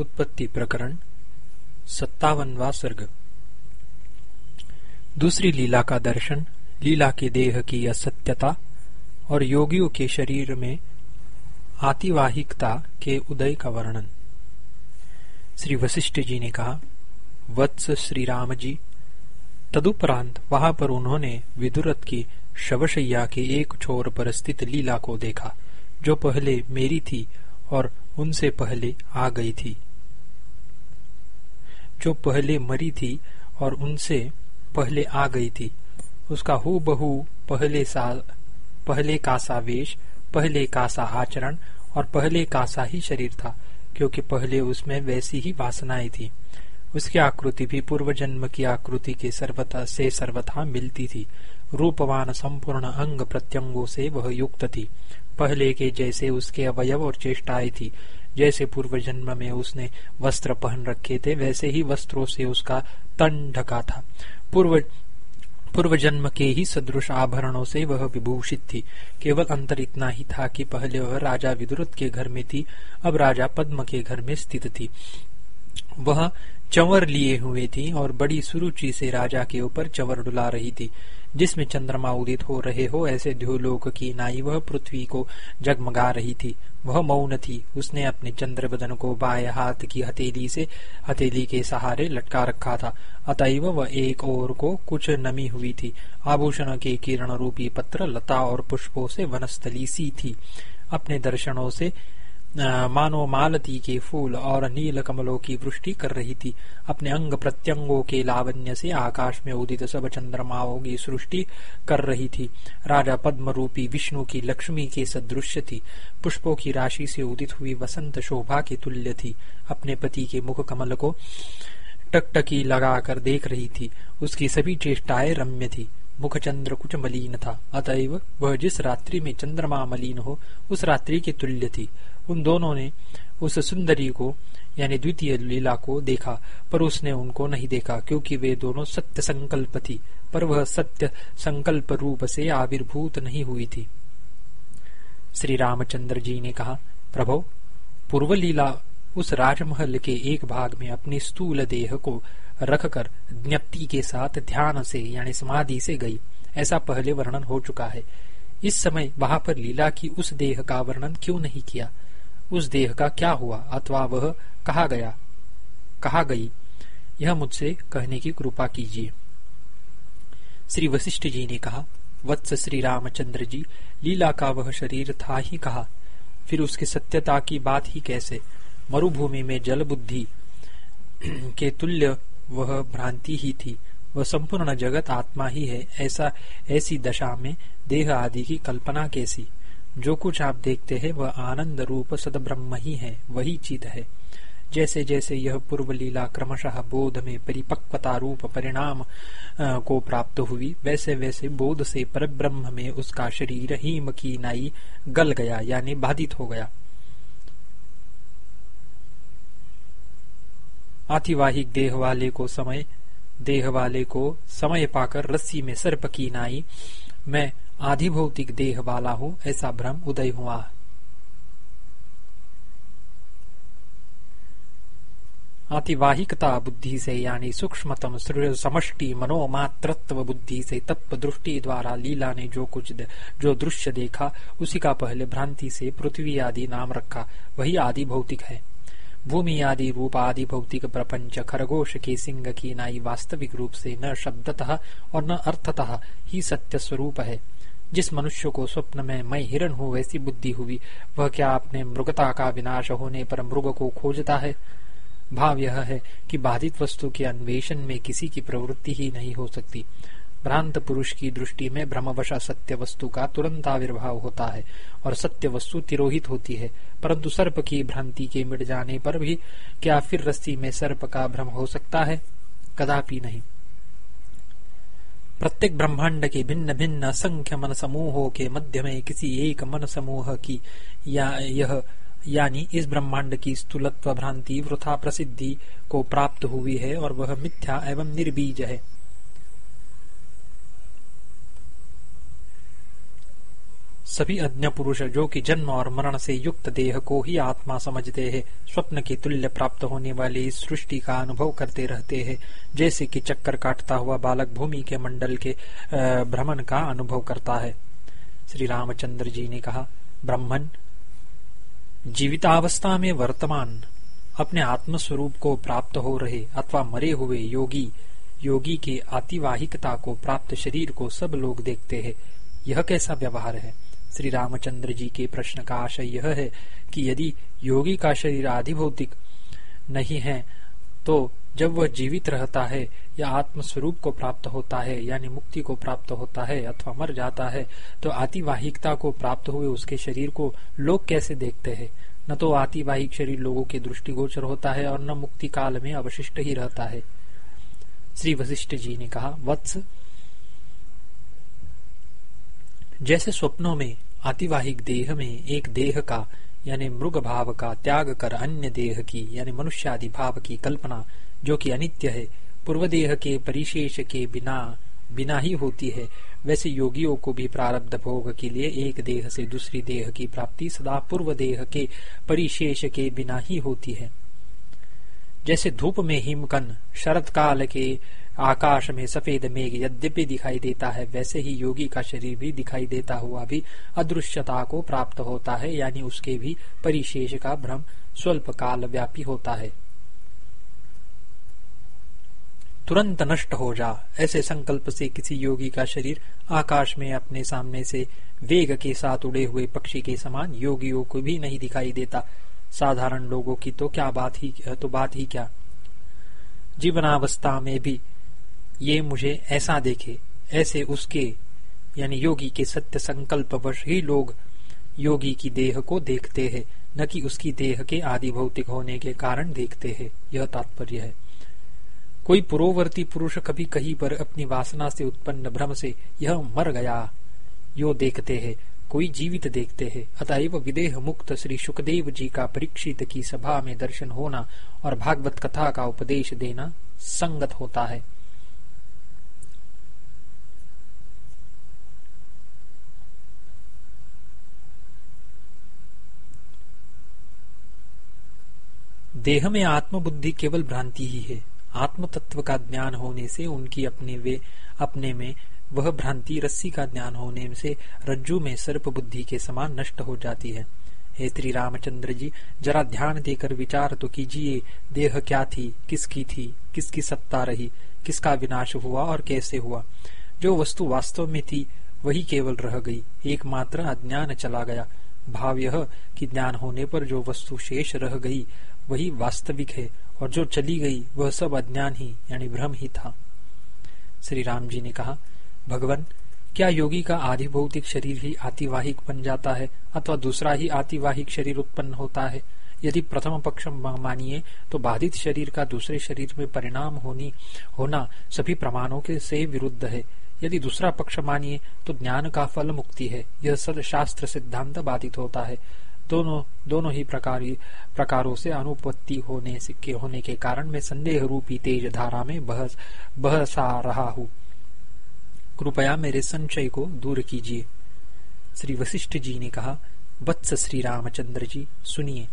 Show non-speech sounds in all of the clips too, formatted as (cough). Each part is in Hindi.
उत्पत्ति प्रकरण, सत्तावनवा सर्ग दूसरी लीला का दर्शन, लीला के देह की असत्यता और योगियों के शरीर में आतिवाहिकता के उदय का वर्णन। श्री वशिष्ठ जी ने कहा, वत्स श्री राम जी, तदुपरांत वहाँ पर उन्होंने विदुरथ की शवशैया के एक छोर पर स्थित लीला को देखा, जो पहले मेरी थी और उनसे पहले आ गई थी। जो पहले मरी थी और उनसे पहले आ गई थी। उसका हु बहु पहले सा पहले का सा वेश, पहले का सा आचरण और पहले का सा ही शरीर था, क्योंकि पहले उसमें वैसी ही वासनाएँ थी। उसकी आकृति भी पूर्व जन्म की आकृति के सर्वथा से सर्वथा मिलती थी। रूपवान संपूर्ण अंग प्रत्यंगों से वह युक्त थी। पहले के जैसे उसके अवयव और चेष्टाएँ थी जैसे पूर्व जन्म में उसने वस्त्र पहन रखे थे, वैसे ही वस्त्रों से उसका तन ढका था। पूर्व पूर्व जन्म के ही सदृश आभरणों से वह विभूषित थी। केवल अंतर इतना ही था कि पहले वह राजा विदुरथ के घर में थी, अब राजा पद्म के घर में स्थित थी। वह चंवर लिए हुए थी और बड़ी सुरुचि से राजा के ऊपर चंवर डुला रही थी। जिसमें चंद्रमा उदित हो रहे हो, ऐसे ध्योलोक की नाई वह पृथ्वी को जगमगा रही थी। वह मौन थी। उसने अपने चंद्र बदन को बाएँ हाथ की हथेली से, हथेली के सहारे लटका रखा था। अतएव वह एक ओर को कुछ नमी हुई थी। आभूषण के किरण रूपी पत्र लता और पुष्पों से वनस्थली सी थी। अपने दर्शनों से मानो मालती के फूल और नील कमलों की वृष्टि कर रही थी। अपने अंग प्रत्यंगों के लावण्य से आकाश में उदित सब चंद्रमाओं की सृष्टि कर रही थी। राजा पद्म रूपी विष्णु की लक्ष्मी के सदृश्य थी। पुष्पों की राशि से उदित हुई वसंत शोभा के तुल्य थी। अपने पति के मुख कमल को टकटकी लगाकर देख रही थी। उसकी सभी चेष्टाएँ रम्य थी। मुखचंद्र कुछ मलिन था। अतएव वह जिस रात्रि में चंद्रमा मलिन हो, उस रात्रि के तुल्य थी। उन दोनों ने उस सुंदरी को, यानी द्वितीय लीला को देखा, पर उसने उनको नहीं देखा, क्योंकि वे दोनों सत्य संकल्प थी, पर वह सत्य संकल्प रूप से आविर्भूत नहीं हुई थी। श्री रामचंद्र जी ने कहा, प्रभो, पूर्व लीला उस राजमहल के एक भाग में अपनी स्थूल देह को रखकर ज्ञप्ति के साथ ध्यान से, यानी समाधि से गई। ऐसा पहले वर्णन हो चुका है। इस समय वहाँ पर लीला की उस देह का वर्णन क्यों नहीं किया? उस देह का क्या हुआ? अथवा वह कहा गया? कहा गई। यह मुझसे कहने की कृपा कीजिए। श्री वशिष्ठ जी ने कहा, वत्स श्री रामचंद्र जी, लीला का वह शरीर था ही कहा? फिर उसकी सत्यता की बात ही कैसे? मरुभूमि में जल बुद्धि (clears throat) के तुल्य वह भ्रांति ही थी। वह संपूर्ण जगत आत्मा ही है, ऐसा, ऐसी दशा में देह आदि की कल्पना कैसी? जो कुछ आप देखते हैं वह आनंद रूप सद ब्रह्म ही है, वही चित है। जैसे जैसे यह पूर्व लीला क्रमशः बोध में परिपक्वता रूप परिणाम को प्राप्त हुई, वैसे वैसे बोध से पर ब्रह्म में उसका शरीर हिम की नाई गल गया, यानी बाधित हो गया। आतिवाहिक देह वाले को समय, देह वाले को समय पाकर रस्सी में सर्प की नाई, मैं आधि भौतिक देह वाला हूँ ऐसा भ्रम उदय हुआ। आतिवाहिकता बुद्धि से यानी सूक्ष्मतम समष्टि मनोमात्रत्व बुद्धि से तत्व दृष्टि द्वारा लीला ने जो कुछ द, जो दृश्य देखा उसी का पहले भ्रांति से पृथ्वी आदि नाम रखा। वही आदि भौतिक है। भूमि आदि रूप आदि भौतिक प्रपंच खरगोश के सिंह की नाई वास्तविक रूप से न शब्दतः और न अर्थतः ही सत्य स्वरूप है। जिस मनुष्य को स्वप्न में मैं हिरण हूँ, वैसी बुद्धि हुई। वह क्या अपने मृगता का विनाश होने पर मृग को खोजता है? भाव यह है कि बाधित वस्तु के अन्वेषण में किसी की प्रवृत्ति ही नहीं हो सकती। भ्रांत पुरुष की दृष्टि में भ्रमवशा सत्य वस्तु का तुरंत आविर्भाव होता है और सत्य वस्तु तिरोहित होती है। परंतु सर्प की भ्रांति के मिट जाने पर भी क्या फिर रस्सी में सर्प का भ्रम हो सकता है? कदापि नहीं। प्रत्येक ब्रह्मांड के भिन्न भिन्न असंख्य मन समूहों के मध्य में किसी एक मन समूह की या यह, यानी इस ब्रह्मांड की स्थूलत्व भ्रांति, वृथा प्रसिद्धि को प्राप्त हुई है और वह मिथ्या एवं निर्बीज है। सभी अज्ञ पुरुष जो कि जन्म और मरण से युक्त देह को ही आत्मा समझते हैं, स्वप्न के तुल्य प्राप्त होने वाली इस सृष्टि का अनुभव करते रहते हैं। जैसे कि चक्कर काटता हुआ बालक भूमि के मंडल के भ्रमण का अनुभव करता है। श्री रामचंद्र जी ने कहा ब्रह्मन जीवितावस्था में वर्तमान अपने आत्म स्वरूप को प्राप्त हो रहे अथवा मरे हुए योगी योगी के आतिवाहिकता को प्राप्त शरीर को सब लोग देखते हैं। यह कैसा व्यवहार है? श्री रामचंद्र जी के प्रश्न का आशय यह है कि यदि योगी का शरीर आदि भौतिक नहीं है तो जब वह जीवित रहता है, या आत्म स्वरूप को प्राप्त होता है, यानी मुक्ति को प्राप्त होता है, अथवा मर जाता है तो आतिवाहिकता को प्राप्त हुए उसके शरीर को लोग कैसे देखते हैं? न तो आतिवाहिक शरीर लोगों के दृष्टिगोचर होता है, और न मुक्ति काल में अवशिष्ट ही रहता है। श्री वशिष्ठ जी ने कहा, वत्स जैसे स्वप्नों में आतिवाहिक देह में एक देह का, यानी मृग भाव का त्याग कर अन्य देह की, यानी मनुष्यादि भाव की कल्पना, जो कि अनित्य है पूर्व देह के परिशेष के बिना बिना ही होती है, वैसे योगियों को भी प्रारब्ध भोग के लिए एक देह से दूसरी देह की प्राप्ति सदा पूर्व देह के परिशेष के बिना ही होती है। जैसे धूप में हिमकन शरत काल के आकाश में सफ़ेद मेघ यद्यपि दिखाई देता है, वैसे ही योगी का शरीर भी दिखाई देता हुआ भी अदृश्यता को प्राप्त होता है, यानी उसके भी परिशेष का भ्रम स्वल्प काल व्यापी होता है। तुरंत नष्ट हो जा, ऐसे संकल्प से किसी योगी का शरीर आकाश में अपने सामने से वेग के साथ उड़े हुए पक्षी के समान योगियों को भी नहीं दिखाई देता। साधारण लोगों की तो क्या बात ही तो बात ही क्या? जीवनावस्था में भी ये मुझे ऐसा देखे, ऐसे उसके, यानी योगी के सत्य संकल्प वश ही लोग योगी की देह को देखते हैं, न कि उसकी देह के आदि भौतिक होने के कारण देखते हैं। यह तात्पर्य है। कोई पुरोवर्ती पुरुष कभी कहीं पर अपनी वासना से उत्पन्न भ्रम से यह मर गया, यो देखते हैं, कोई जीवित देखते हैं। अतएव विदेह मुक्त श्री सुखदेव जी का परीक्षित की सभा में दर्शन होना और भागवत कथा का उपदेश देना संगत होता है। देह में आत्मबुद्धि केवल भ्रांति ही है। आत्म तत्व का ज्ञान होने से उनकी अपने वे, अपने में, वह भ्रांति रस्सी का ज्ञान होने से रज्जु में सर्प बुद्धि के समान नष्ट हो जाती है। हे श्री रामचंद्र जी, जरा ध्यान देकर विचार तो कीजिए, देह क्या थी, किसकी थी, किसकी सत्ता रही, किसका विनाश हुआ और कैसे हुआ। जो वस्तु वास्तव में थी, वही केवल रह गई, एकमात्र अज्ञान चला गया। भाव यह कि ज्ञान होने पर जो वस्तु शेष रह गई वही वास्तविक है और जो चली गई वह सब अज्ञान ही, यानी भ्रम ही था। श्री राम जी ने कहा, भगवान, क्या योगी का आधि भौतिक शरीर ही आतिवाहिक बन जाता है, अथवा दूसरा ही आतिवाहिक शरीर उत्पन्न होता है? यदि प्रथम पक्ष मानिए तो बाधित शरीर का दूसरे शरीर में परिणाम होनी, होना सभी प्रमाणों के से विरुद्ध है। यदि दूसरा पक्ष मानिए तो ज्ञान का फल मुक्ति है। यह शास्त्र सिद्धांत बाधित होता है। दोनों दोनों ही प्रकार प्रकारों से अनुपत्ति होने से, के होने के कारण मैं संदेह रूपी तेज धारा में बहस बहसा रहा हूँ। कृपया मेरे संशय को दूर कीजिए। श्री वशिष्ठ जी ने कहा वत्स श्री रामचंद्र जी सुनिए।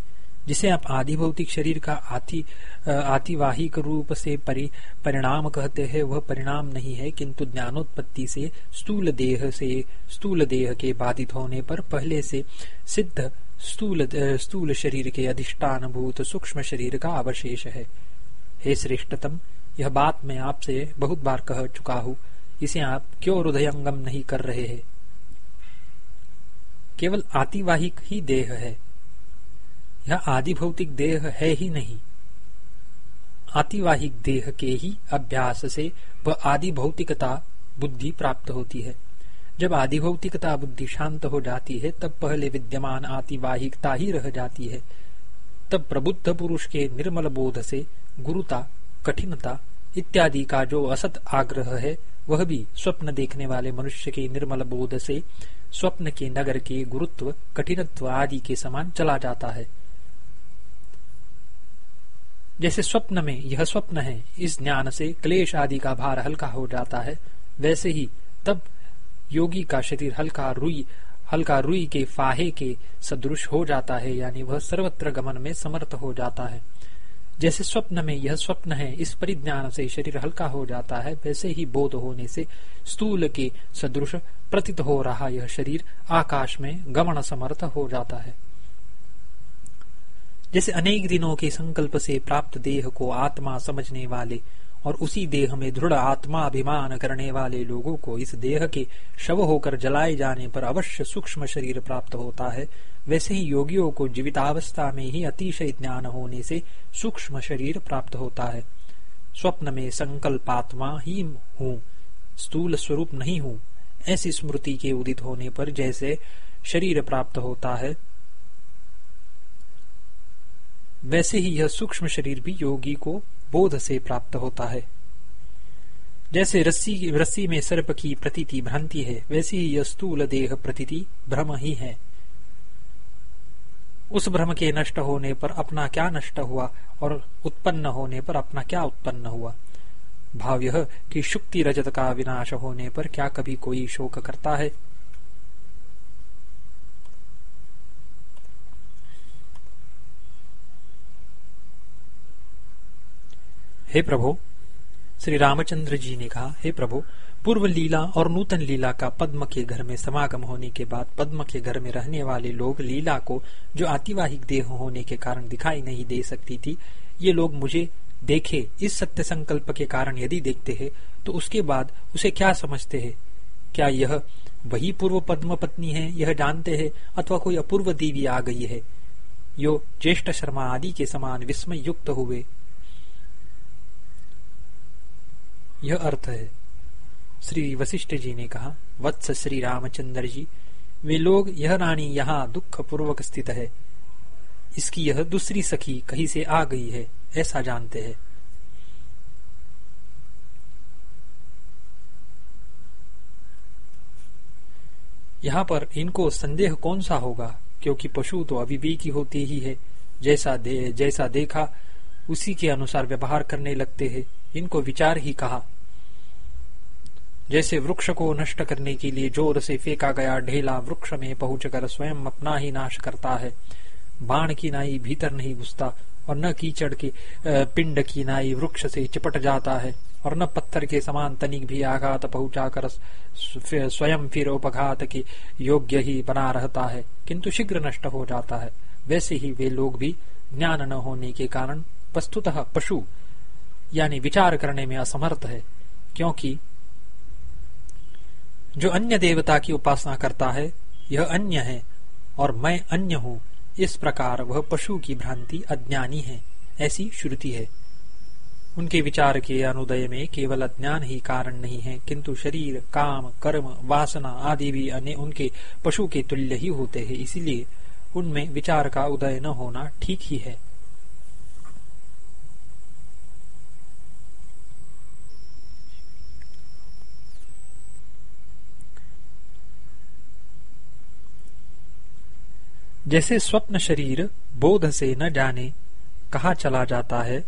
जिसे आप आदि भौतिक शरीर का आति आतिवाहिक रूप से परि, परिणाम कहते हैं वह परिणाम नहीं है किंतु ज्ञानोत्पत्ति से स्थूल देह से स्थूल देह के बाधित होने पर पहले से सिद्ध स्थूल स्थूल शरीर के अधिष्ठान भूत सूक्ष्म शरीर का अवशेष है। हे श्रेष्ठतम, यह बात मैं आपसे बहुत बार कह चुका हूँ। इसे आप क्यों हृदयंगम नहीं कर रहे हैं? केवल आतिवाहिक ही देह है। यह आदि भौतिक देह है ही नहीं। आतिवाहिक देह के ही अभ्यास से वह आदि भौतिकता बुद्धि प्राप्त होती है। जब आदि भौतिकता बुद्धि शांत हो जाती है, तब पहले विद्यमान आतिवाहिकता ही रह जाती है। तब प्रबुद्ध पुरुष के निर्मल बोध से गुरुता, कठिनता इत्यादि का जो असत आग्रह है, वह भी स्वप्न देखने वाले मनुष्य के निर्मल बोध से स्वप्न के नगर के गुरुत्व, कठिनत्व आदि के समान चला जाता है। जैसे स्वप्न में यह स्वप्न है, इस ज्ञान से क्लेश आदि का भार हल्का हो जाता है, वैसे ही तब योगी का शरीर हल्का रुई हल्का रुई के फाहे के सदृश हो जाता है, यानी वह सर्वत्र गमन में समर्थ हो जाता है। जैसे स्वप्न में यह स्वप्न है, इस परिज्ञान से शरीर हल्का हो जाता है, वैसे ही बोध होने से स्थूल के सदृश प्रतीत हो रहा यह शरीर आकाश में गमन समर्थ हो जाता है। जैसे अनेक दिनों के संकल्प से प्राप्त देह को आत्मा समझने वाले और उसी देह में दृढ़ आत्मा अभिमान करने वाले लोगों को इस देह के शव होकर जलाए जाने पर अवश्य सूक्ष्म शरीर प्राप्त होता है। वैसे ही योगियों को जीवितावस्था में ही अतिशय ज्ञान होने से सूक्ष्म शरीर प्राप्त होता है। स्वप्न में संकल्पात्मा ही हूँ, स्थूल स्वरूप नहीं हूँ, ऐसी स्मृति के उदित होने पर जैसे शरीर प्राप्त होता है, वैसे ही यह सूक्ष्म शरीर भी योगी को बोध से प्राप्त होता है। जैसे रस्सी रस्सी में सर्प की प्रतीति भ्रांति है, वैसी ही स्थूल देह प्रतीति भ्रम ही है। उस भ्रम के नष्ट होने पर अपना क्या नष्ट हुआ और उत्पन्न होने पर अपना क्या उत्पन्न हुआ? भाव यह कि शुक्ति रजत का विनाश होने पर क्या कभी कोई शोक करता है? हे प्रभु, श्री रामचंद्र जी ने कहा, हे प्रभु, पूर्व लीला और नूतन लीला का पद्म के घर में समागम होने के बाद पद्म के घर में रहने वाले लोग लीला को जो आतिवाहिक देह होने के कारण दिखाई नहीं दे सकती थी, ये लोग मुझे देखे, इस सत्य संकल्प के कारण यदि देखते हैं तो उसके बाद उसे क्या समझते हैं? क्या यह वही पूर्व पद्म पत्नी है, यह जानते हैं, अथवा कोई अपूर्व देवी आ गई है? यो ज्येष्ठ शर्मा आदि के समान विस्मय युक्त हुए। यह अर्थ है। श्री वशिष्ठ जी ने कहा वत्स श्री रामचंद्र जी वे लोग यह रानी यहाँ दुख पूर्वक स्थित है। इसकी यह दूसरी सखी कहीं से आ गई है ऐसा जानते हैं। यहाँ पर इनको संदेह कौन सा होगा क्योंकि पशु तो अविवेकी होती ही है जैसा दे, जैसा देखा उसी के अनुसार व्यवहार करने लगते हैं। इनको विचार ही कहा। जैसे वृक्ष को नष्ट करने के लिए ज़ोर से फेंका गया ढेला वृक्ष में पहुंचकर स्वयं अपना ही नाश करता है। बाण की नाई भीतर नहीं घुसता और न कीचड़ के पिंड की नाई वृक्ष से चिपट जाता है और न पत्थर के समान तनिक भी आघात पहुंचाकर स्वयं फिर उपघात के योग्य ही बना रहता है, किंतु शीघ्र नष्ट हो जाता है। वैसे ही वे लोग भी ज्ञान न होने के कारण, वस्तुतः पशु यानी विचार करने में असमर्थ है, क्योंकि जो अन्य देवता की उपासना करता है, यह अन्य है, और मैं अन्य हूँ। इस प्रकार वह पशु की भ्रांति अज्ञानी है, ऐसी श्रुति है। उनके विचार के अनुदय में केवल अज्ञान ही कारण नहीं है, किंतु शरीर, काम, कर्म, वासना आदि भी अन्य उनके पशु के तुल्य ही होते हैं, इसीलिए उनमें विचार का उदय न होना ठीक ही है। जैसे स्वप्न शरीर बोध से न जाने कहा चला जाता है,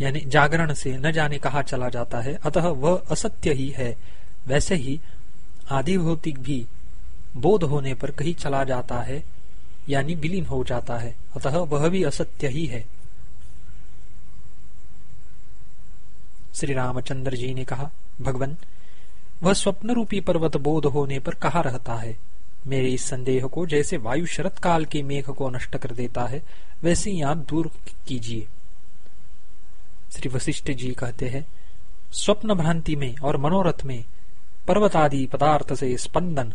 यानी जागरण से न जाने कहा चला जाता है, अतः वह असत्य ही है। वैसे ही आदि भौतिक भी बोध होने पर कहीं चला जाता है, यानी विलीन हो जाता है, अतः वह भी असत्य ही है। श्री रामचंद्र जी ने कहा, भगवान, वह स्वप्न रूपी पर्वत बोध होने पर कहा रहता है? मेरे इस संदेह को जैसे वायु शरत काल के मेघ को नष्ट कर देता है, वैसे ही आप दूर कीजिए। श्री वशिष्ठ जी कहते हैं, स्वप्न भ्रांति में और मनोरथ में पर्वत आदि पदार्थ से स्पंदन,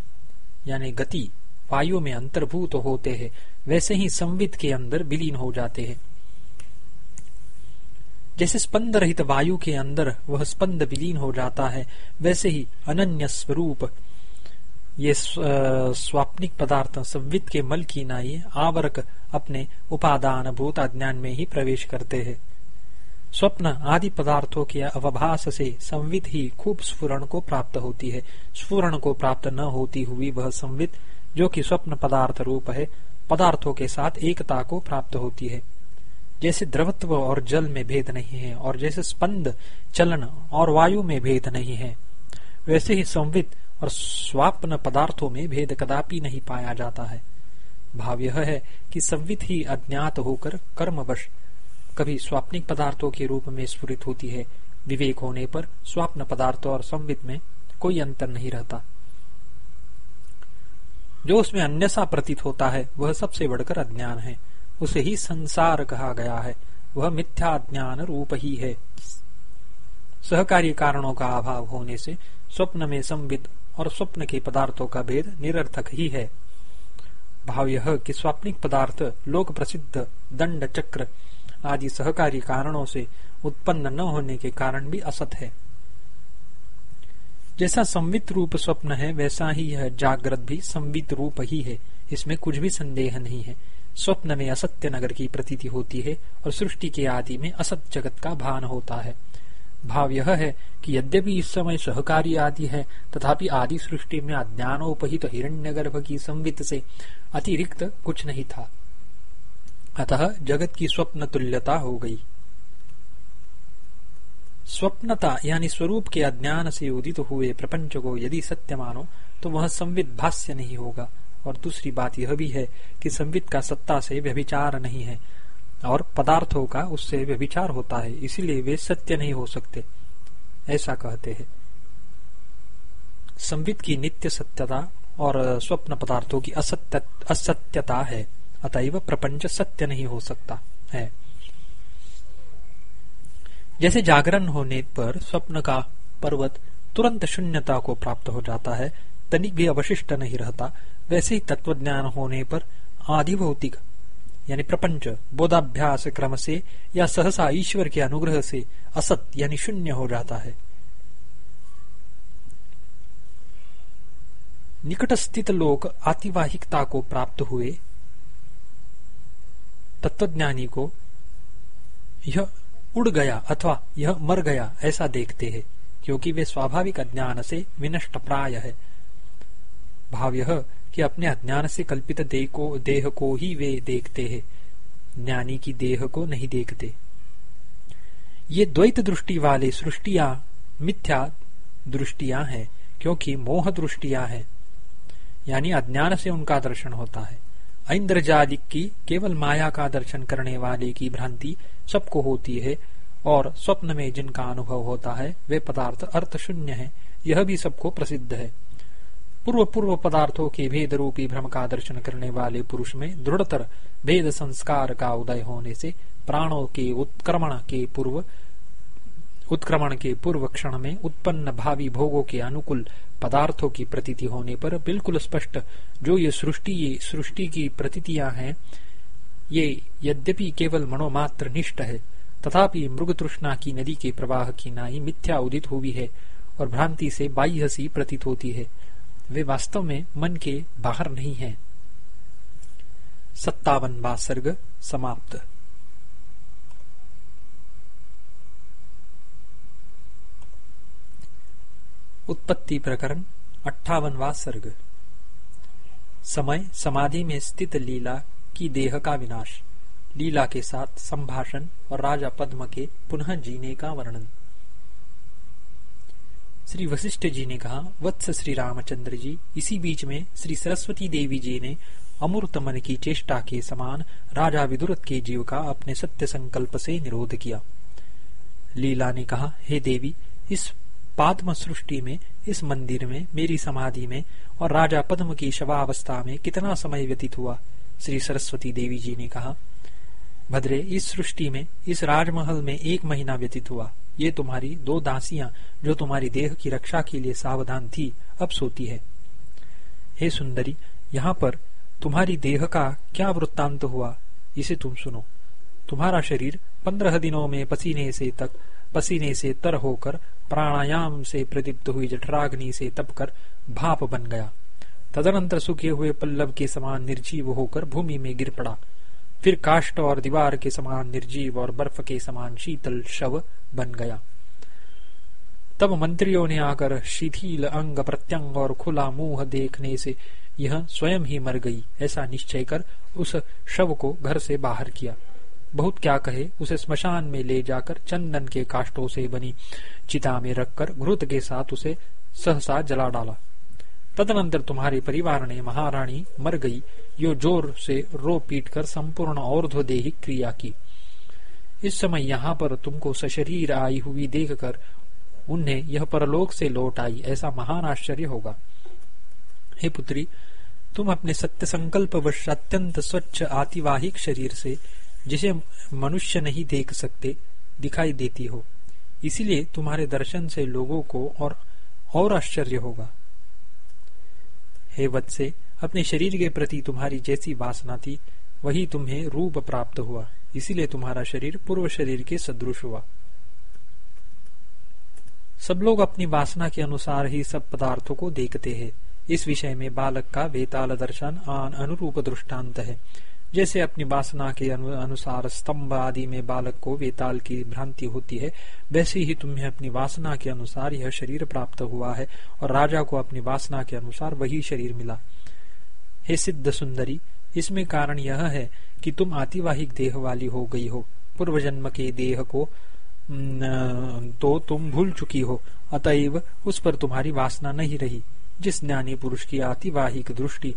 यानी गति, वायु में अंतर्भूत होते हैं, वैसे ही संवित के अंदर विलीन हो जाते हैं। जैसे स्पंद रहित वायु के अंदर वह स्पंद विलीन हो जाता है, वैसे ही अनन्य स्वरूप ये स्वाप्निक पदार्थ संवित के मल की नाई आवरक अपने उपादान भूत अज्ञान में ही प्रवेश करते हैं। स्वप्न आदि पदार्थों के अवभास से संवित ही खूब स्फुरण को प्राप्त होती है। स्फुरण को प्राप्त न होती हुई वह संवित, जो कि स्वप्न पदार्थ रूप है, पदार्थों के साथ एकता को प्राप्त होती है। जैसे द्रवत्व और जल में भेद नहीं है, और जैसे स्पंद चलन और वायु में भेद नहीं है, वैसे ही संवित और स्वाप्न पदार्थों में भेद कदापि नहीं पाया जाता है। भाव यह है कि संवित ही अज्ञात होकर कर्मवश कभी स्वाप्निक पदार्थों के रूप में स्फुरित होती है। विवेक होने पर स्वाप्न पदार्थों और संवित में कोई अंतर नहीं रहता। जो उसमें अन्य सा प्रतीत होता है, वह सबसे बढ़कर अज्ञान है। उसे ही संसार कहा गया है। वह मिथ्या ज्ञान रूप ही है। सहकारी कारणों का अभाव होने से स्वप्न में संवित और स्वप्न के पदार्थों का भेद निरर्थक ही है। भाव यह कि स्वाप्निक पदार्थ, लोक प्रसिद्ध, दंड चक्र आदि सहकारी कारणों से उत्पन्न न होने के कारण भी असत है। जैसा संवित रूप स्वप्न है, वैसा ही यह जागृत भी संवित रूप ही है। इसमें कुछ भी संदेह नहीं है। स्वप्न में असत्य नगर की प्रतीति होती है और सृष्टि के आदि में असत जगत का भान होता है। भाव यह है कि यद्यपि इस समय सहकारी आदि है, तथापि आदि सृष्टि में अज्ञानोपहित हिरण्यगर्भ की संवित से अतिरिक्त कुछ नहीं था। अतः जगत की स्वप्न तुल्यता हो गई। स्वप्नता यानी स्वरूप के अज्ञान से उदित हुए प्रपंच को यदि सत्य मानो तो वह संवित भाष्य नहीं होगा। और दूसरी बात यह भी है कि संवित का सत्ता से व्यभिचार नहीं है। और पदार्थों का उससे व्यभिचार होता है, इसीलिए वे सत्य नहीं हो सकते, ऐसा कहते हैं। संवित की नित्य सत्यता और स्वप्न पदार्थों की असत्य, असत्यता है, अतएव प्रपंच सत्य नहीं हो सकता, है। जैसे जागरण होने पर स्वप्न का पर्वत तुरंत शून्यता को प्राप्त हो जाता है, तनिक भी अवशिष्ट नहीं रहता, वैसे ही तत्व ज्ञान होने पर आदि भौतिक यानी प्रपंच, बोधाभ्यास क्रम से या सहसा ईश्वर के अनुग्रह से असत यानी शून्य हो जाता है। निकट स्थित लोग आतिवाहिकता को प्राप्त हुए, तत्वज्ञानी को यह उड़ गया अथवा यह मर गया ऐसा देखते हैं, क्योंकि वे स्वाभाविक अज्ञान से विनष्ट प्राय है। भाव कि अपने अज्ञान से कल्पित देह को देह को ही वे देखते हैं। ज्ञानी की देह को नहीं देखते। ये द्वैत दृष्टि वाले सृष्टिया मिथ्या दृष्टिया हैं, क्योंकि मोह दृष्टिया है। यानी अज्ञान से उनका दर्शन होता है। इंद्रजालिक की केवल माया का दर्शन करने वाले की भ्रांति सबको होती है, और स्वप्न में जिनका अनुभव होता है, वे पदार्थ अर्थ शून्य है। यह भी सबको प्रसिद्ध है। पूर्व पूर्व पदार्थों के भेद रूपी भ्रम का दर्शन करने वाले पुरुष में दृढ़तर भेद संस्कार का उदय होने से प्राणों के उत्क्रमण के पूर्व, उत्क्रमण के पूर्व क्षण में उत्पन्न भावी भोगों के अनुकूल पदार्थों की प्रतीति होने पर बिल्कुल स्पष्ट जो ये सृष्टि ये सृष्टि की प्रतीतियाँ हैं, ये यद्यपि केवल मनोमात्र निष्ठ है, तथापि मृग तृष्णा की नदी के प्रवाह की नाई मिथ्या उदित हुई है और भ्रांति से बाह्य सी प्रतीत होती है। वे वास्तव में मन के बाहर नहीं है। सत्तावन सर्ग समाप्त। उत्पत्ति प्रकरण अट्ठावनवा सर्ग समय, समाधि में स्थित लीला की देह का विनाश। लीला के साथ संभाषण और राजा पद्म के पुनः जीने का वर्णन। श्री वशिष्ठ जी ने कहा, वत्स श्री रामचंद्र जी, इसी बीच में श्री सरस्वती देवी जी ने अमूर्त मन की चेष्टा के समान राजा विदुरथ के जीव का अपने सत्य संकल्प से निरोध किया। लीला ने कहा, हे देवी, इस पाद्म सृष्टि में, इस मंदिर में, मेरी समाधि में और राजा पद्म की शवावस्था में कितना समय व्यतीत हुआ? श्री सरस्वती देवी जी ने कहा, भद्रे, इस सृष्टि में, इस राजमहल में एक महीना व्यतीत हुआ। ये तुम्हारी दो दासियाँ जो तुम्हारी देह की रक्षा के लिए सावधान थी, अब सोती है। हे सुंदरी, यहाँ पर तुम्हारी देह का क्या वृत्तांत हुआ, इसे तुम सुनो। तुम्हारा शरीर पंद्रह दिनों में पसीने से तक, पसीने से तर होकर, प्राणायाम से प्रदीप्त हुई जठराग्नि से तपकर भाप बन गया। तदनंतर सूखे हुए पल्लव के समान निर्जीव होकर भूमि में गिर पड़ा। फिर काष्ट और दीवार के समान निर्जीव और बर्फ़ के समान शीतल शव बन गया। तब मंत्रियों ने आकर शिथिल अंग प्रत्यंग और खुला मुँह देखने से यह स्वयं ही मर गई, ऐसा निश्चय कर उस शव को घर से बाहर किया। बहुत क्या कहे, उसे स्मशान में ले जाकर चंदन के काष्टों से बनी चिता में रखकर घृत के साथ उसे सहसा जला डाला। तदनंतर तुम्हारे परिवार ने महारानी मर गई, यो ज़ोर से रो पीट कर संपूर्ण और्ध्वदेहिक क्रिया की। इस समय यहाँ पर तुमको सशरीर आई हुई देखकर उन्हें यह परलोक से लौट आई, ऐसा महान आश्चर्य होगा। हे पुत्री, तुम अपने सत्य संकल्प वश अत्यंत स्वच्छ आतिवाहिक शरीर से, जिसे मनुष्य नहीं देख सकते, दिखाई देती हो। इसीलिए तुम्हारे दर्शन से लोगों को और और आश्चर्य होगा। हे वत्से, अपने शरीर के प्रति तुम्हारी जैसी वासना थी, वही तुम्हें रूप प्राप्त हुआ। इसीलिए तुम्हारा शरीर पूर्व शरीर के सदृश हुआ। सब लोग अपनी वासना के अनुसार ही सब पदार्थों को देखते हैं। इस विषय में बालक का वेताल दर्शन आन अनुरूप दृष्टांत है। जैसे अपनी वासना के अनुसार स्तंभ आदि में बालक को वेताल की भ्रांति होती है, वैसे ही तुम्हें अपनी वासना के अनुसार यह शरीर प्राप्त हुआ है और राजा को अपनी वासना के अनुसार वही शरीर मिला। हे सिद्ध सुंदरी, इसमें कारण यह है कि तुम आतिवाहिक देह वाली हो गई हो पूर्व जन्म के देह को तो तुम भूल चुकी हो, अतएव उस पर तुम्हारी वासना नहीं रही। जिस ज्ञानी पुरुष की आतिवाहिक दृष्टि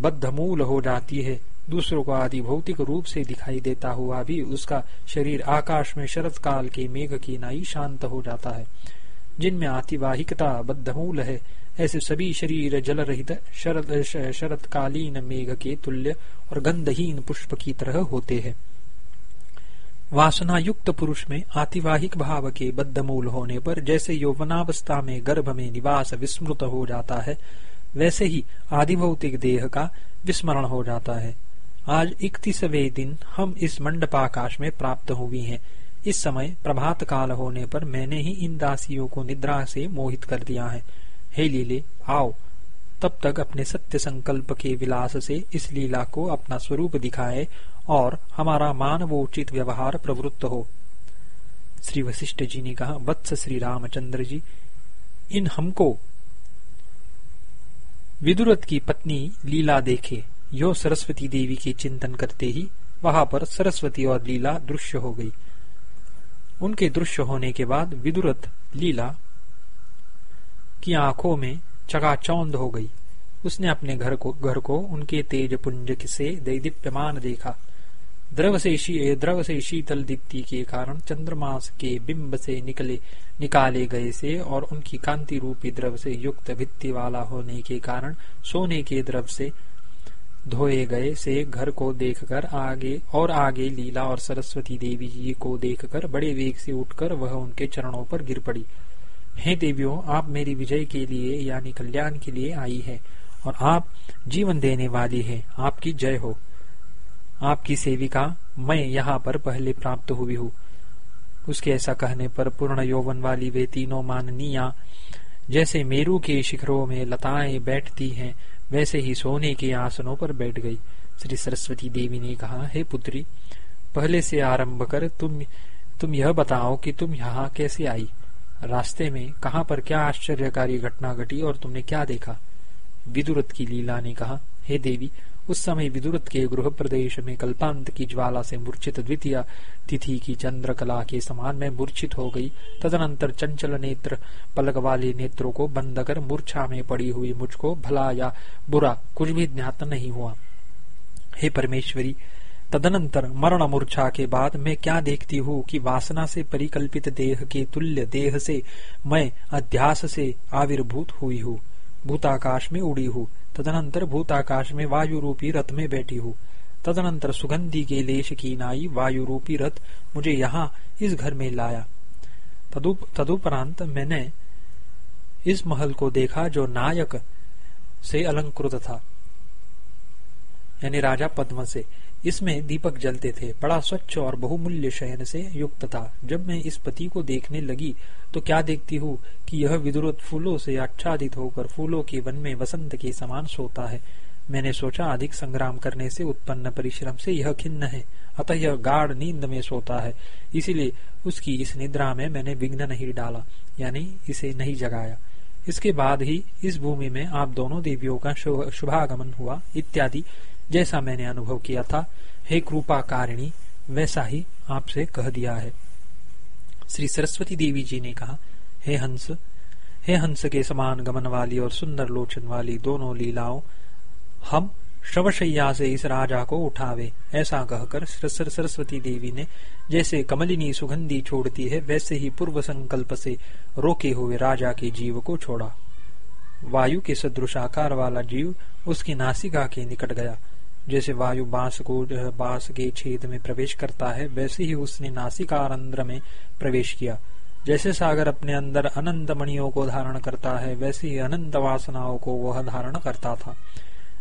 बद्धमूल हो जाती है, दूसरों को आदि भौतिक रूप से दिखाई देता हुआ भी उसका शरीर आकाश में शरत काल के मेघ की नाई शांत हो जाता है। जिनमें आतिवाहिकता बद्धमूल है ऐसे सभी शरीर जल रहित शरद शरतकालीन मेघ के तुल्य और गंधहीन पुष्प की तरह होते हैं। वासना युक्त पुरुष में आतिवाहिक भाव के बद्धमूल होने पर जैसे यौवनावस्था में गर्भ में निवास विस्मृत हो जाता है, वैसे ही आदिभौतिक देह का विस्मरण हो जाता है। आज इकतीसवे दिन हम इस मंडपाकाश में प्राप्त हुई हैं। इस समय प्रभात काल होने पर मैंने ही इन दासियों को निद्रा से मोहित कर दिया है। हे लीले, आओ। तब तक अपने सत्य संकल्प के विलास से इस लीला को अपना स्वरूप दिखाए और हमारा मानवोचित व्यवहार प्रवृत्त हो। श्री वशिष्ठ जी ने कहा, वत्स श्री रामचंद्र जी, इन हमको विदुरथ की पत्नी लीला देखे। यो सरस्वती देवी के चिंतन करते ही वहाँ पर सरस्वती और लीला दृश्य हो गई। उनके दृश्य होने के बाद विदुरथ लीला की आँखों में चकाचौंध हो गई। उसने अपने घर को घर को उनके तेज पुंज से दीप्यमान देखा। द्रव से द्रव से शीतल दीप्ति के कारण चंद्रमास के बिंब से निकले, निकाले गए से और उनकी कांति रूपी द्रव से युक्त भित्ति वाला होने के कारण सोने के द्रव से धोए गए से घर को देखकर आगे और आगे लीला और सरस्वती देवी जी को देखकर बड़े वेग से उठकर वह उनके चरणों पर गिर पड़ी। हे देवियों, आप मेरी विजय के लिए, यानी कल्याण के लिए आई है, और आप जीवन देने वाली है। आपकी जय हो। आपकी सेविका, मैं यहाँ पर पहले प्राप्त हुई हूँ। उसके ऐसा कहने पर पूर्ण यौवन वाली वे तीनों माननीया, जैसे मेरू के शिखरों में लताएँ बैठती हैं, वैसे ही सोने के आसनों पर बैठ गई। श्री सरस्वती देवी ने कहा, हे पुत्री, पहले से आरंभ कर, तुम तुम यह बताओ कि तुम यहाँ कैसे आई? रास्ते में कहाँ पर क्या आश्चर्यकारी घटना घटी और तुमने क्या देखा? विदुरथ की लीला ने कहा, हे देवी, उस समय विदुरथ के गृह प्रदेश में कल्पांत की ज्वाला से मूर्छित द्वितीय तिथि की चंद्रकला के समान में मूर्छित हो गई। तदनंतर चंचल नेत्र पलक वाले नेत्रों को बंद कर मूर्छा में पड़ी हुई मुझको भला या बुरा कुछ भी ज्ञात नहीं हुआ। हे परमेश्वरी तदनंतर मरण मूर्छा के बाद मैं क्या देखती हूँ कि वासना से परिकल्पित देह के तुल्य देह से मैं अध्यास से आविर्भूत हुई हूँ। भूताकाश में उड़ी हूँ। तदनंतर भूताकाश में वायु रूपी रथ में बैठी हूँ। तदनंतर सुगंधी के लेश की नाई वायु रूपी रथ मुझे यहाँ इस घर में लाया। तदुपरांत मैंने इस महल को देखा जो नायक से अलंकृत था, यानी राजा पद्म से। इसमें दीपक जलते थे। बड़ा स्वच्छ और बहुमूल्य शयन से युक्त था। जब मैं इस पति को देखने लगी तो क्या देखती हूँ कि यह विदुरत फूलों से आच्छादित होकर फूलों के वन में वसंत के समान सोता है। मैंने सोचा, अधिक संग्राम करने से उत्पन्न परिश्रम से यह खिन्न है, अतः यह गाढ़ नींद में सोता है। इसीलिए उसकी इस निद्रा में मैंने विघ्न नहीं डाला, यानी इसे नहीं जगाया। इसके बाद ही इस भूमि में आप दोनों देवियों का शुभागमन हुआ, इत्यादि। जैसा मैंने अनुभव किया था, हे कृपा कारिणी वैसा ही आपसे कह दिया है। श्री सरस्वती देवी जी ने कहा, हे हंस हे हंस के समान गमन वाली और सुंदर लोचन वाली दोनों लीलाओं, हम शवशैया से इस राजा को उठावे, ऐसा कहकर सरस्वती देवी ने जैसे कमलिनी सुगंधी छोड़ती है, वैसे ही पूर्व संकल्प से रोके हुए राजा के जीव को छोड़ा। वायु के सदृश आकार वाला जीव उसकी नासिका के निकट गया। जैसे वायु बाँस को बाँस के छेद में प्रवेश करता है वैसे ही उसने नासिका रंध्र में प्रवेश किया। जैसे सागर अपने अंदर अनंत मणियों को धारण करता है वैसे ही अनंत वासनाओं को वह धारण करता था।